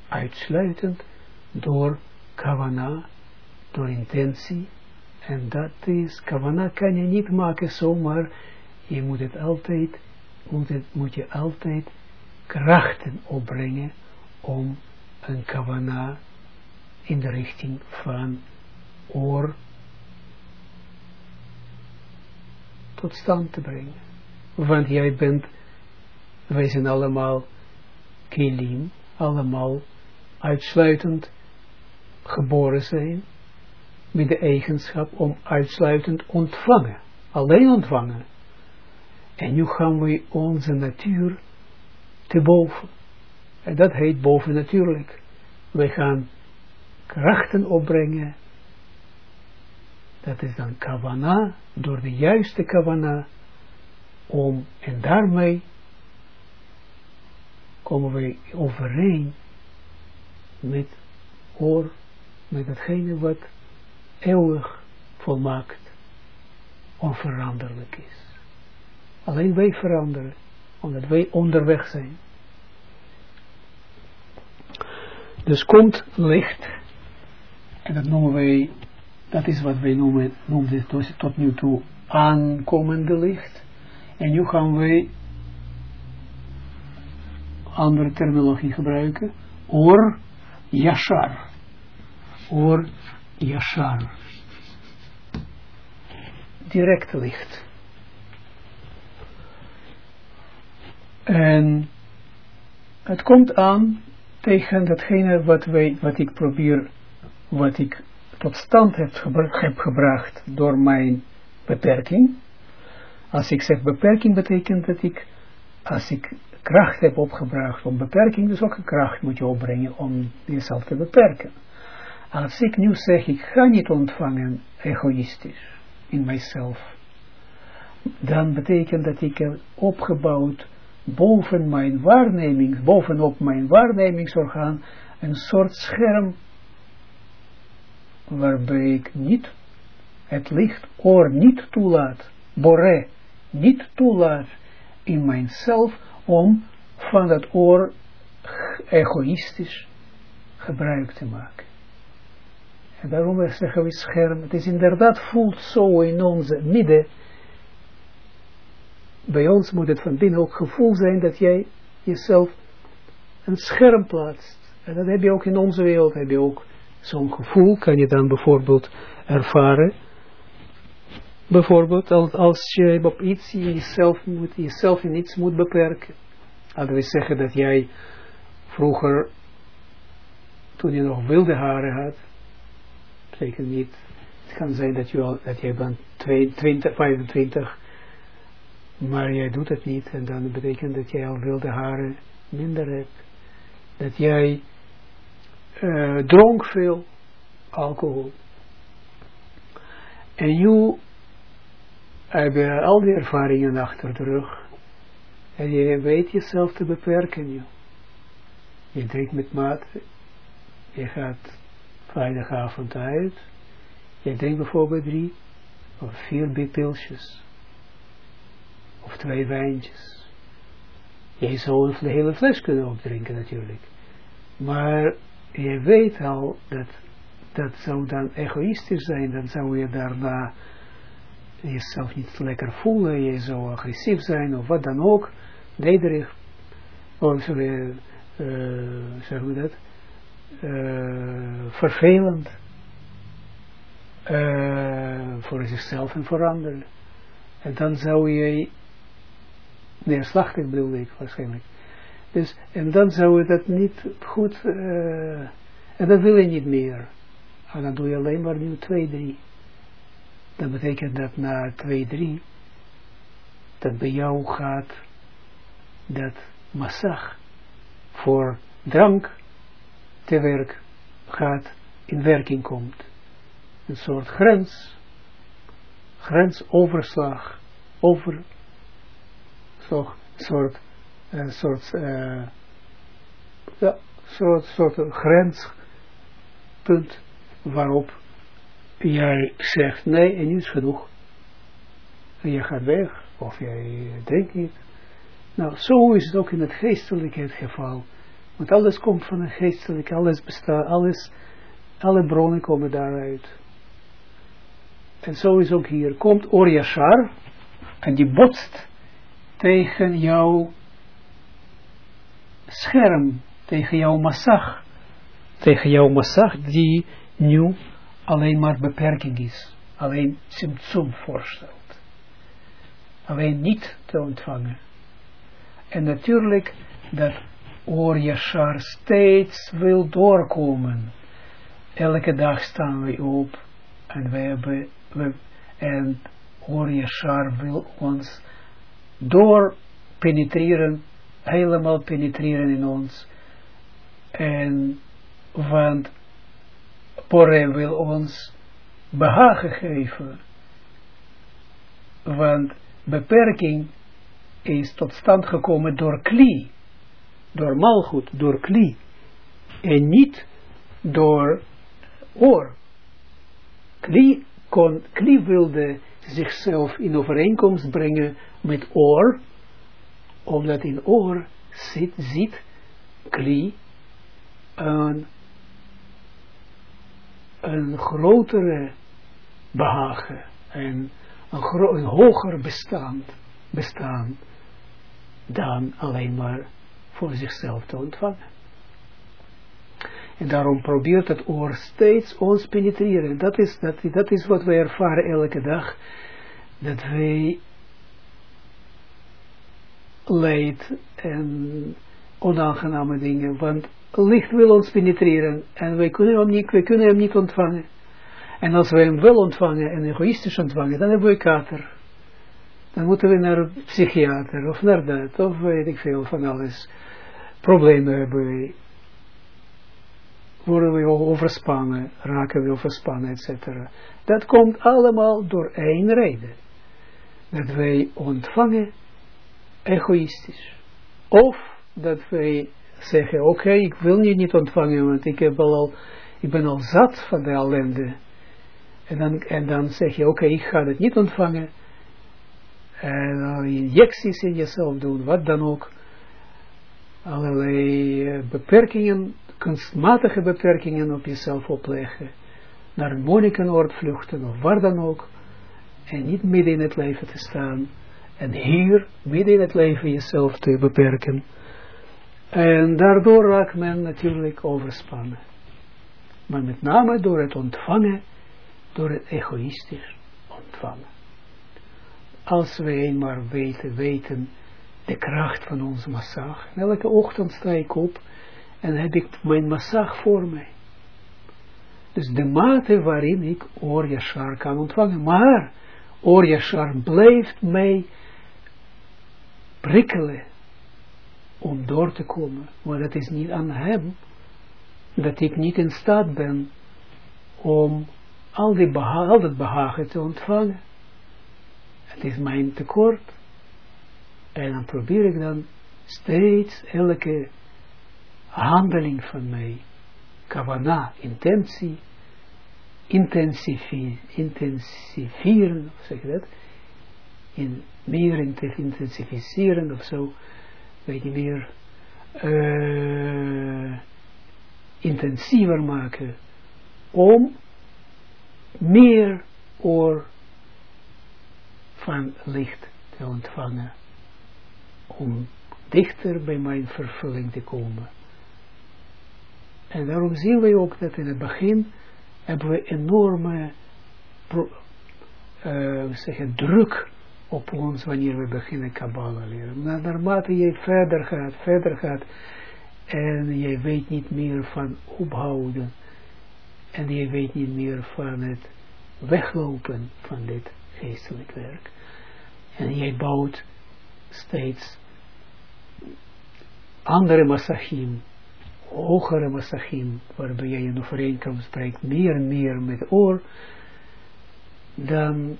uitsluitend door kavana, door intentie. En dat is, kavana kan je niet maken zomaar, je moet het altijd, moet, het, moet je altijd krachten opbrengen om een kavana in de richting van oor tot stand te brengen. Want jij bent, wij zijn allemaal kilim, allemaal uitsluitend geboren zijn met de eigenschap om uitsluitend ontvangen. Alleen ontvangen. En nu gaan we onze natuur te boven. En dat heet bovennatuurlijk. We gaan krachten opbrengen. Dat is dan kavana, door de juiste kavana, om, en daarmee komen we overeen met oor, met hetgene wat eeuwig volmaakt, onveranderlijk is. Alleen wij veranderen, omdat wij onderweg zijn. Dus komt licht, en dat noemen wij, dat is wat wij noemen, noemden tot nu toe aankomende licht. En nu gaan wij andere terminologie gebruiken, oor Yashar. Or Yashar. Direct licht. En het komt aan tegen datgene wat, wij, wat ik probeer, wat ik tot stand heb, heb gebracht door mijn beperking. Als ik zeg beperking, betekent dat ik, als ik kracht heb opgebracht om beperking, dus ook een kracht moet je opbrengen om jezelf te beperken. Als ik nu zeg, ik ga niet ontvangen egoïstisch in mijzelf, dan betekent dat ik heb opgebouwd boven mijn waarneming, bovenop mijn waarnemingsorgaan, een soort scherm waarbij ik niet het licht oor niet toelaat, boré, niet toelaat in mijzelf om van dat oor egoïstisch gebruik te maken. En daarom zeggen we scherm, het is inderdaad voelt zo in onze midden, bij ons moet het van binnen ook gevoel zijn dat jij jezelf een scherm plaatst. En dat heb je ook in onze wereld, heb je ook zo'n gevoel, kan je dan bijvoorbeeld ervaren. Bijvoorbeeld als, als je op iets jezelf, moet, jezelf in iets moet beperken. Laten we zeggen dat jij vroeger, toen je nog wilde haren had, zeker niet, het kan zijn dat, je al, dat jij bent 20, 25, maar jij doet het niet en dan betekent dat jij al wilde haren minder hebt. Dat jij uh, dronk veel alcohol. En nu hebben al die ervaringen achter de rug. En je weet jezelf te beperken nu. Je drinkt met maat. Je gaat vrijdagavond uit. Je drinkt bijvoorbeeld drie of vier pilsjes. Of twee wijntjes. Je zou een hele fles kunnen opdrinken natuurlijk. Maar je weet al dat dat zou dan egoïstisch zijn, dan zou je daarna jezelf niet lekker voelen, je zou agressief zijn of wat dan ook, nederig, of sorry, uh, we dat, uh, vervelend uh, voor zichzelf en voor anderen. En dan zou je neerslachtig bedoel ik waarschijnlijk. Dus, en dan zou je dat niet goed, en dat wil je niet meer. En dan doe je alleen maar nu 2, 3. Dat betekent dat na 2, 3, dat bij jou gaat dat massag voor drank te werk gaat, in werking komt. Een soort grens, grensoverslag, over, zo, soort een soort, uh, ja, soort, soort grenspunt waarop jij zegt nee en nu is genoeg. En je gaat weg of jij denkt niet. Nou, zo is het ook in het geestelijke het geval. Want alles komt van een geestelijke, alles bestaat, alles, alle bronnen komen daaruit. En zo is ook hier, komt Oriashar en die botst tegen jouw scherm, tegen jouw massag, tegen jouw massag die nu alleen maar beperking is, alleen symptoom voorstelt. Alleen niet te ontvangen. En natuurlijk dat Oor steeds wil doorkomen. Elke dag staan we op en we hebben, we, en wil ons door penetreren helemaal penetreren in ons. En want Porre wil ons behagen geven. Want beperking is tot stand gekomen door kli. Door malgoed, door kli. En niet door oor. Kli, kon, kli wilde zichzelf in overeenkomst brengen met oor omdat in oor zit, zit kli een, een grotere behagen en een, een hoger bestaan, bestaan dan alleen maar voor zichzelf te ontvangen. En daarom probeert het oor steeds ons penetreren. Dat is, dat, dat is wat wij ervaren elke dag. Dat wij leid en onaangename dingen, want licht wil ons penetreren en wij kunnen hem niet, wij kunnen hem niet ontvangen. En als wij hem wel ontvangen en egoïstisch ontvangen, dan hebben we kater. Dan moeten we naar een psychiater of naar dat, of weet ik veel van alles. Problemen hebben we. Worden we overspannen, raken we overspannen, etc. Dat komt allemaal door één reden. Dat wij ontvangen egoïstisch. Of dat wij zeggen, oké, ik wil je niet ontvangen, want ik, heb al, ik ben al zat van de ellende. En dan, en dan zeg je, oké, ik ga het niet ontvangen. En injecties in jezelf doen, wat dan ook. Allerlei eh, beperkingen, kunstmatige beperkingen op jezelf opleggen. Naar een monnikenoord vluchten of waar dan ook. En niet midden in het leven te staan. En hier, midden in het leven, jezelf te beperken. En daardoor raakt men natuurlijk overspannen. Maar met name door het ontvangen, door het egoïstisch ontvangen. Als we eenmaal weten, weten de kracht van onze massag. Elke ochtend sta ik op en heb ik mijn massag voor mij. Dus de mate waarin ik Oryashar kan ontvangen. Maar Oryashar blijft mij prikkelen om door te komen. Maar dat is niet aan hem dat ik niet in staat ben om al, die beha al dat behagen te ontvangen. Het is mijn tekort. En dan probeer ik dan steeds elke handeling van mij, kavana, intentie, intensiveren, of zeg je dat, in meer intensificeren of zo, weet meer, uh, intensiever maken, om meer oor van licht te ontvangen, om dichter bij mijn vervulling te komen. En daarom zien we ook dat in het begin hebben we enorme uh, zeg het, druk op ons wanneer we beginnen Kabbalah leren. Maar naarmate je verder gaat, verder gaat, en je weet niet meer van ophouden, en je weet niet meer van het weglopen van dit geestelijk werk. En jij bouwt steeds andere massachim, hogere massachim, waarbij jij een overeenkomst spreekt meer en meer met oor, dan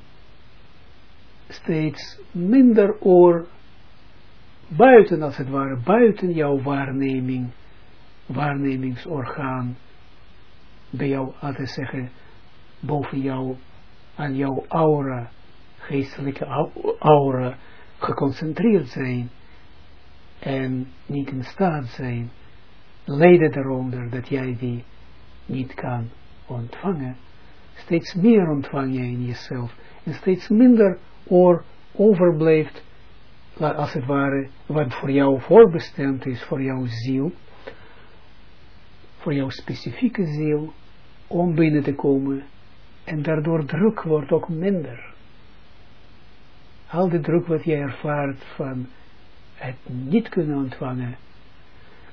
steeds minder oor buiten als het ware, buiten jouw waarneming, waarnemingsorgaan, bij jou, laten we zeggen, boven jou, aan jouw aura, geestelijke aura, geconcentreerd zijn en niet in staat zijn, leden eronder dat jij die niet kan ontvangen, steeds meer ontvang je in jezelf en steeds minder oor overblijft, als het ware, wat voor jou voorbestemd is, voor jouw ziel, voor jouw specifieke ziel, om binnen te komen. En daardoor druk wordt ook minder. Al die druk wat jij ervaart van het niet kunnen ontvangen,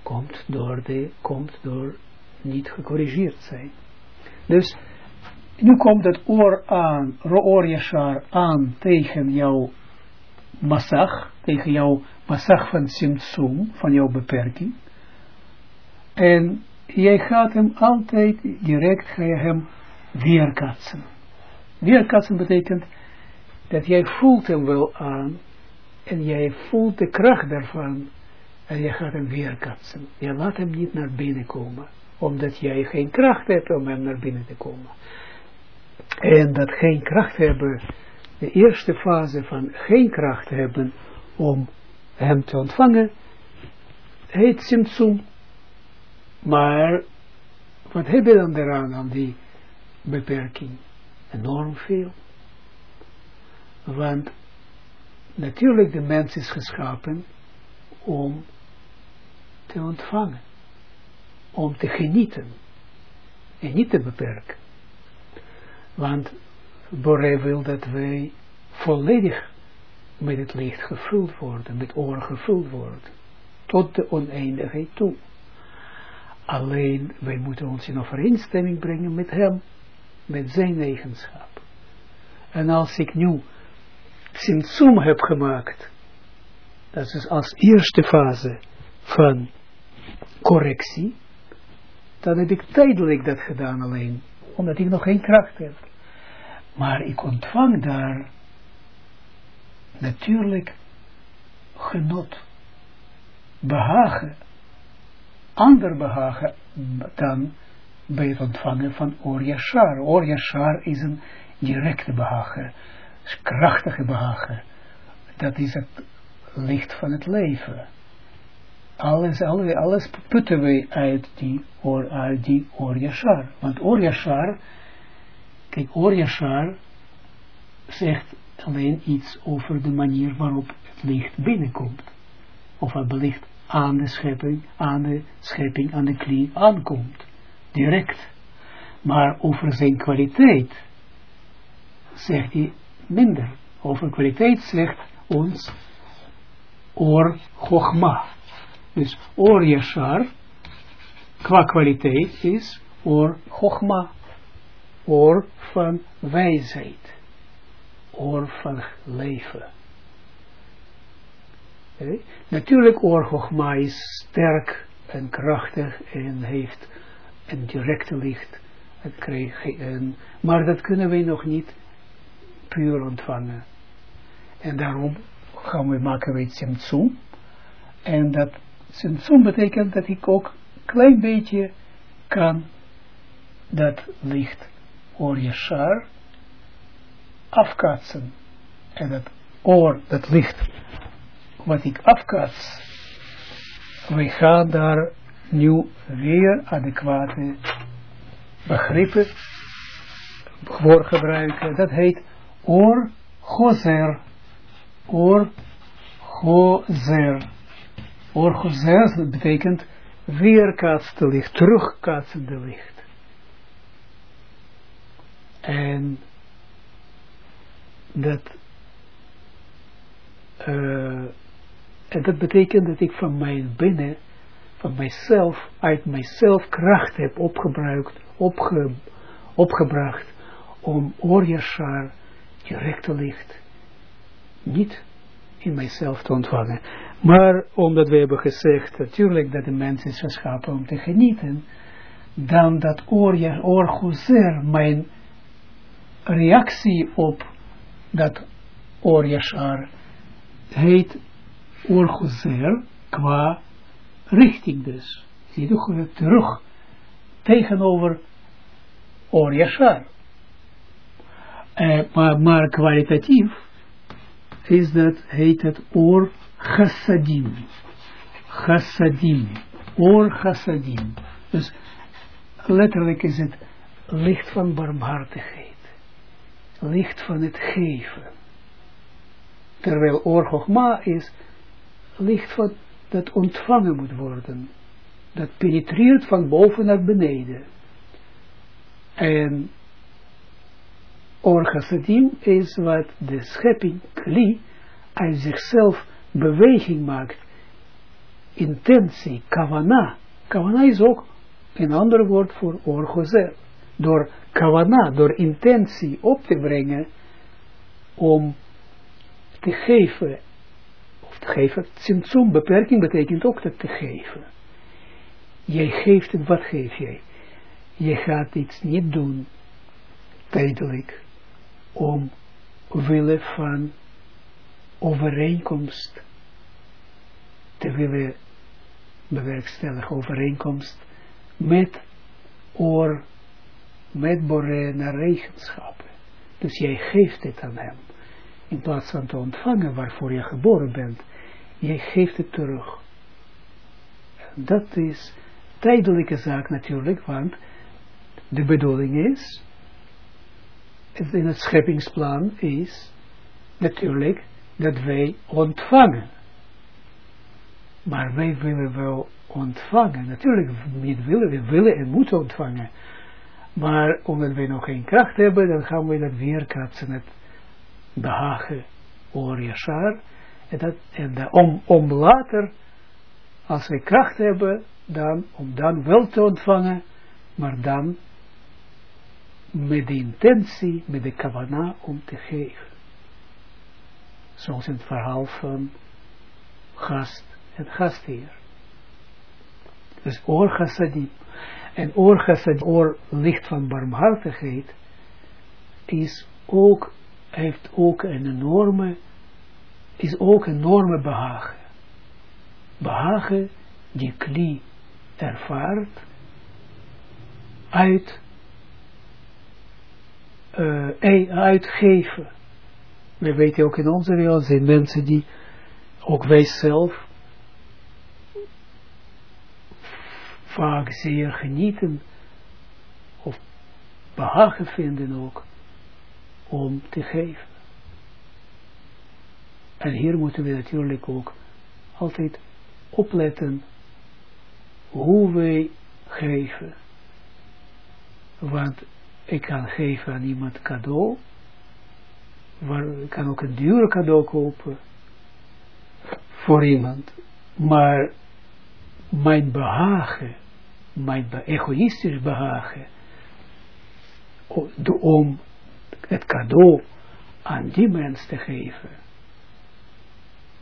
komt door, de, komt door niet gecorrigeerd zijn. Dus nu komt het oor aan, oor aan tegen jouw massag, tegen jouw massag van Simtsum, van jouw beperking. En jij gaat hem altijd direct, ga je hem weerkatsen. Weerkatsen betekent dat jij voelt hem wel aan en jij voelt de kracht daarvan en je gaat hem weerkatsen. Je laat hem niet naar binnen komen, omdat jij geen kracht hebt om hem naar binnen te komen. En dat geen kracht hebben, de eerste fase van geen kracht hebben om hem te ontvangen, heet Simtsum. Maar wat heb je dan daaraan, aan die beperking? Enorm veel. Want natuurlijk de mens is geschapen om te ontvangen, om te genieten en niet te beperken. Want Boré wil dat wij volledig met het licht gevuld worden, met oor gevuld worden, tot de oneindigheid toe. Alleen, wij moeten ons in overeenstemming brengen met hem, met zijn eigenschap. En als ik nu Simtsum heb gemaakt, dat is als eerste fase van correctie, dan heb ik tijdelijk dat gedaan alleen, omdat ik nog geen kracht heb. Maar ik ontvang daar natuurlijk genot, behagen, ander behagen dan bij het ontvangen van Oryashar. Oryashar is een directe behagen, krachtige behagen. Dat is het licht van het leven. Alles, alles, alles putten we uit die, or, die Oryashar. Want Oryashar, kijk, Oryashar zegt alleen iets over de manier waarop het licht binnenkomt. Of het licht aan de schepping, aan de schepping, aan de klie aankomt. Direct. Maar over zijn kwaliteit zegt hij minder. Over kwaliteit zegt ons Or Chogma. Dus Or Yashar, qua kwaliteit is Or Chogma. Oor van wijsheid. Oor van leven. Natuurlijk Or Chogma is sterk en krachtig en heeft een directe licht. Maar dat kunnen we nog niet puur ontvangen. En daarom gaan we maken we Tsimtsum. En dat Tsimtsum betekent dat ik ook een klein beetje kan dat licht Or Yashar afkatsen. En dat oor, dat licht wat ik afkats, we gaan daar nu weer adequate begrippen voor gebruiken. Dat heet Or Gozer. Or Gozer. Or Gozer betekent weerkaatste licht, terugkaatsende licht. En dat, uh, en dat betekent dat ik van mijn binnen, van mijzelf, uit mijzelf kracht heb opgebruikt, opge, opgebracht om Oryashar directe licht niet in mijzelf te ontvangen. Maar omdat we hebben gezegd, natuurlijk dat de mens is geschapen om te genieten, dan dat oorgozer, mijn reactie op dat oorjashar, heet oorgozer qua richting dus. Zie je terug tegenover oorjashar. Uh, maar, maar kwalitatief is dat, heet het oor chassadim. Chassadim. Oor chassadim. Dus letterlijk is het licht van barmhartigheid. Licht van het geven. Terwijl oor is licht van dat ontvangen moet worden. Dat penetreert van boven naar beneden. En Orgasadim is wat de schepping, kli, uit zichzelf beweging maakt. Intentie, kavana. Kavana is ook een ander woord voor orgozer. Door kavana, door intentie op te brengen, om te geven, of te geven, tsimtsum, beperking betekent ook dat te geven. Jij geeft het, wat geef jij? Je gaat iets niet doen, tijdelijk, om willen van overeenkomst te willen bewerkstelligen, overeenkomst met oor, met Boré naar. Dus jij geeft het aan hem. In plaats van te ontvangen waarvoor je geboren bent, jij geeft het terug. Dat is tijdelijke zaak natuurlijk, want de bedoeling is in het scheppingsplan is natuurlijk dat wij ontvangen. Maar wij willen wel ontvangen. Natuurlijk niet willen, we willen en moeten ontvangen. Maar omdat wij nog geen kracht hebben, dan gaan we dat weerkaatsen, het behagen oor Yashar. En, dat, en om, later, als we kracht hebben, dan, om dan wel te ontvangen, maar dan met de intentie, met de kavana om te geven. Zoals in het verhaal van gast en gastheer. Dus oor En oor oor licht van barmhartigheid, is ook, heeft ook een enorme, is ook een enorme behagen. Behagen die kli ervaart uit, uh, uitgeven. We weten ook in onze wereld zijn mensen die, ook wij zelf, vaak zeer genieten of behagen vinden ook om te geven. En hier moeten we natuurlijk ook altijd opletten hoe wij geven. Want ik kan geven aan iemand cadeau, ik kan ook een dure cadeau kopen voor iemand. Maar mijn behagen, mijn egoïstisch behagen, om het cadeau aan die mens te geven.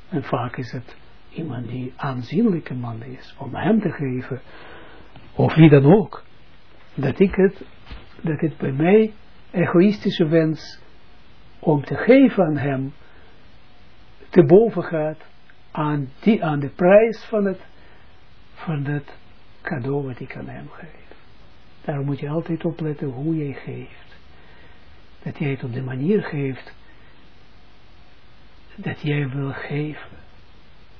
En vaak is het iemand die aanzienlijke man is, om hem te geven, of wie dan ook, dat ik het, dat het bij mij egoïstische wens om te geven aan hem, te boven gaat aan, die, aan de prijs van het, van het cadeau wat ik aan hem geef. Daarom moet je altijd opletten hoe je geeft. Dat jij het op de manier geeft dat jij wil geven.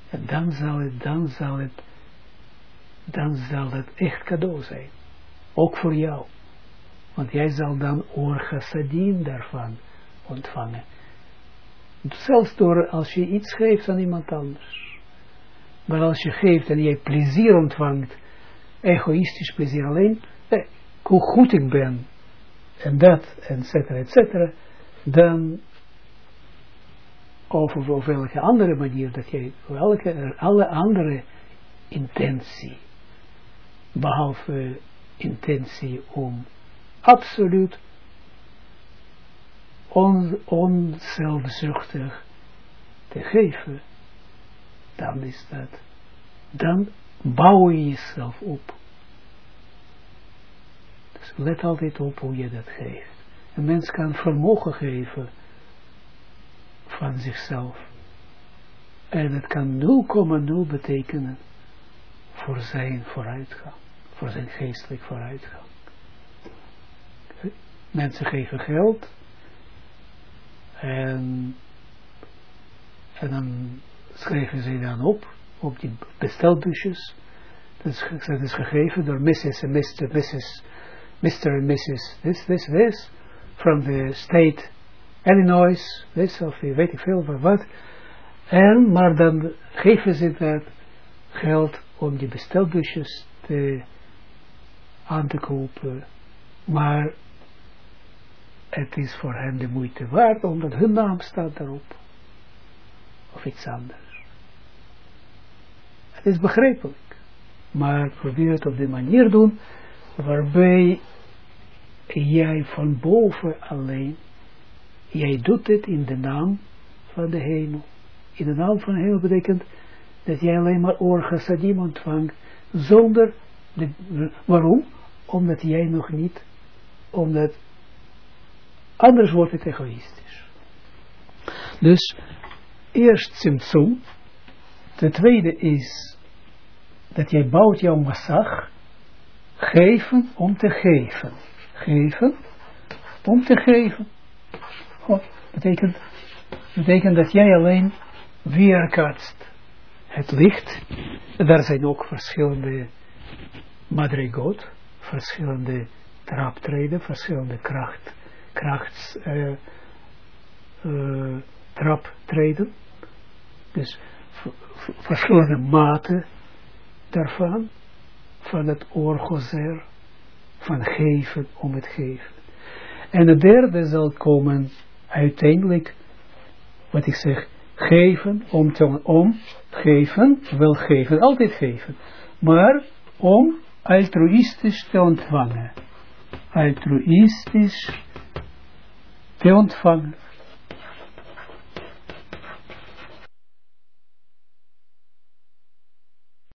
En dan zal het, dan zal het, dan zal het echt cadeau zijn. Ook voor jou. Want jij zal dan orgasadien daarvan ontvangen. Zelfs door als je iets geeft aan iemand anders. Maar als je geeft en jij plezier ontvangt, egoïstisch plezier alleen, eh, hoe goed ik ben, en dat, et cetera, et cetera, dan of op welke andere manier dat jij, welke alle andere intentie, behalve intentie om absoluut on, onzelfzuchtig te geven, dan is dat, dan bouw je jezelf op. Dus let altijd op hoe je dat geeft. Een mens kan vermogen geven van zichzelf. En het kan 0,0 betekenen voor zijn vooruitgang, voor zijn geestelijk vooruitgang. Mensen geven geld en, en dan schrijven ze dan op, op die bestelbusjes. Dat is, is gegeven door Mrs. en Mr. Mrs. Mr. and Mrs. This, this, this, from the state Illinois, weet of weet ik veel van wat. En, maar dan geven ze dat geld om die bestelbusjes te, aan te kopen. Maar het is voor hen de moeite waard, omdat hun naam staat daarop. Of iets anders. Is begrijpelijk. Maar probeer het op die manier doen, waarbij jij van boven alleen Jij doet het in de naam van de hemel. In de naam van de hemel betekent dat jij alleen maar orgasadim ontvangt, zonder, de, waarom? Omdat jij nog niet, omdat, anders wordt het egoïstisch. Dus, eerst symptoom, de tweede is, dat jij bouwt jouw massag, geven om te geven. Geven om te geven. God betekent, betekent dat jij alleen weerkaatst het licht. Daar zijn ook verschillende madrigot, verschillende traptreden, verschillende kracht, krachts, uh, uh, traptreden. Dus verschillende maten daarvan, van het orgozer, van geven om het geven. En de derde zal komen uiteindelijk, wat ik zeg, geven, om te om, geven, wel geven, altijd geven, maar om altruïstisch te ontvangen. altruïstisch te ontvangen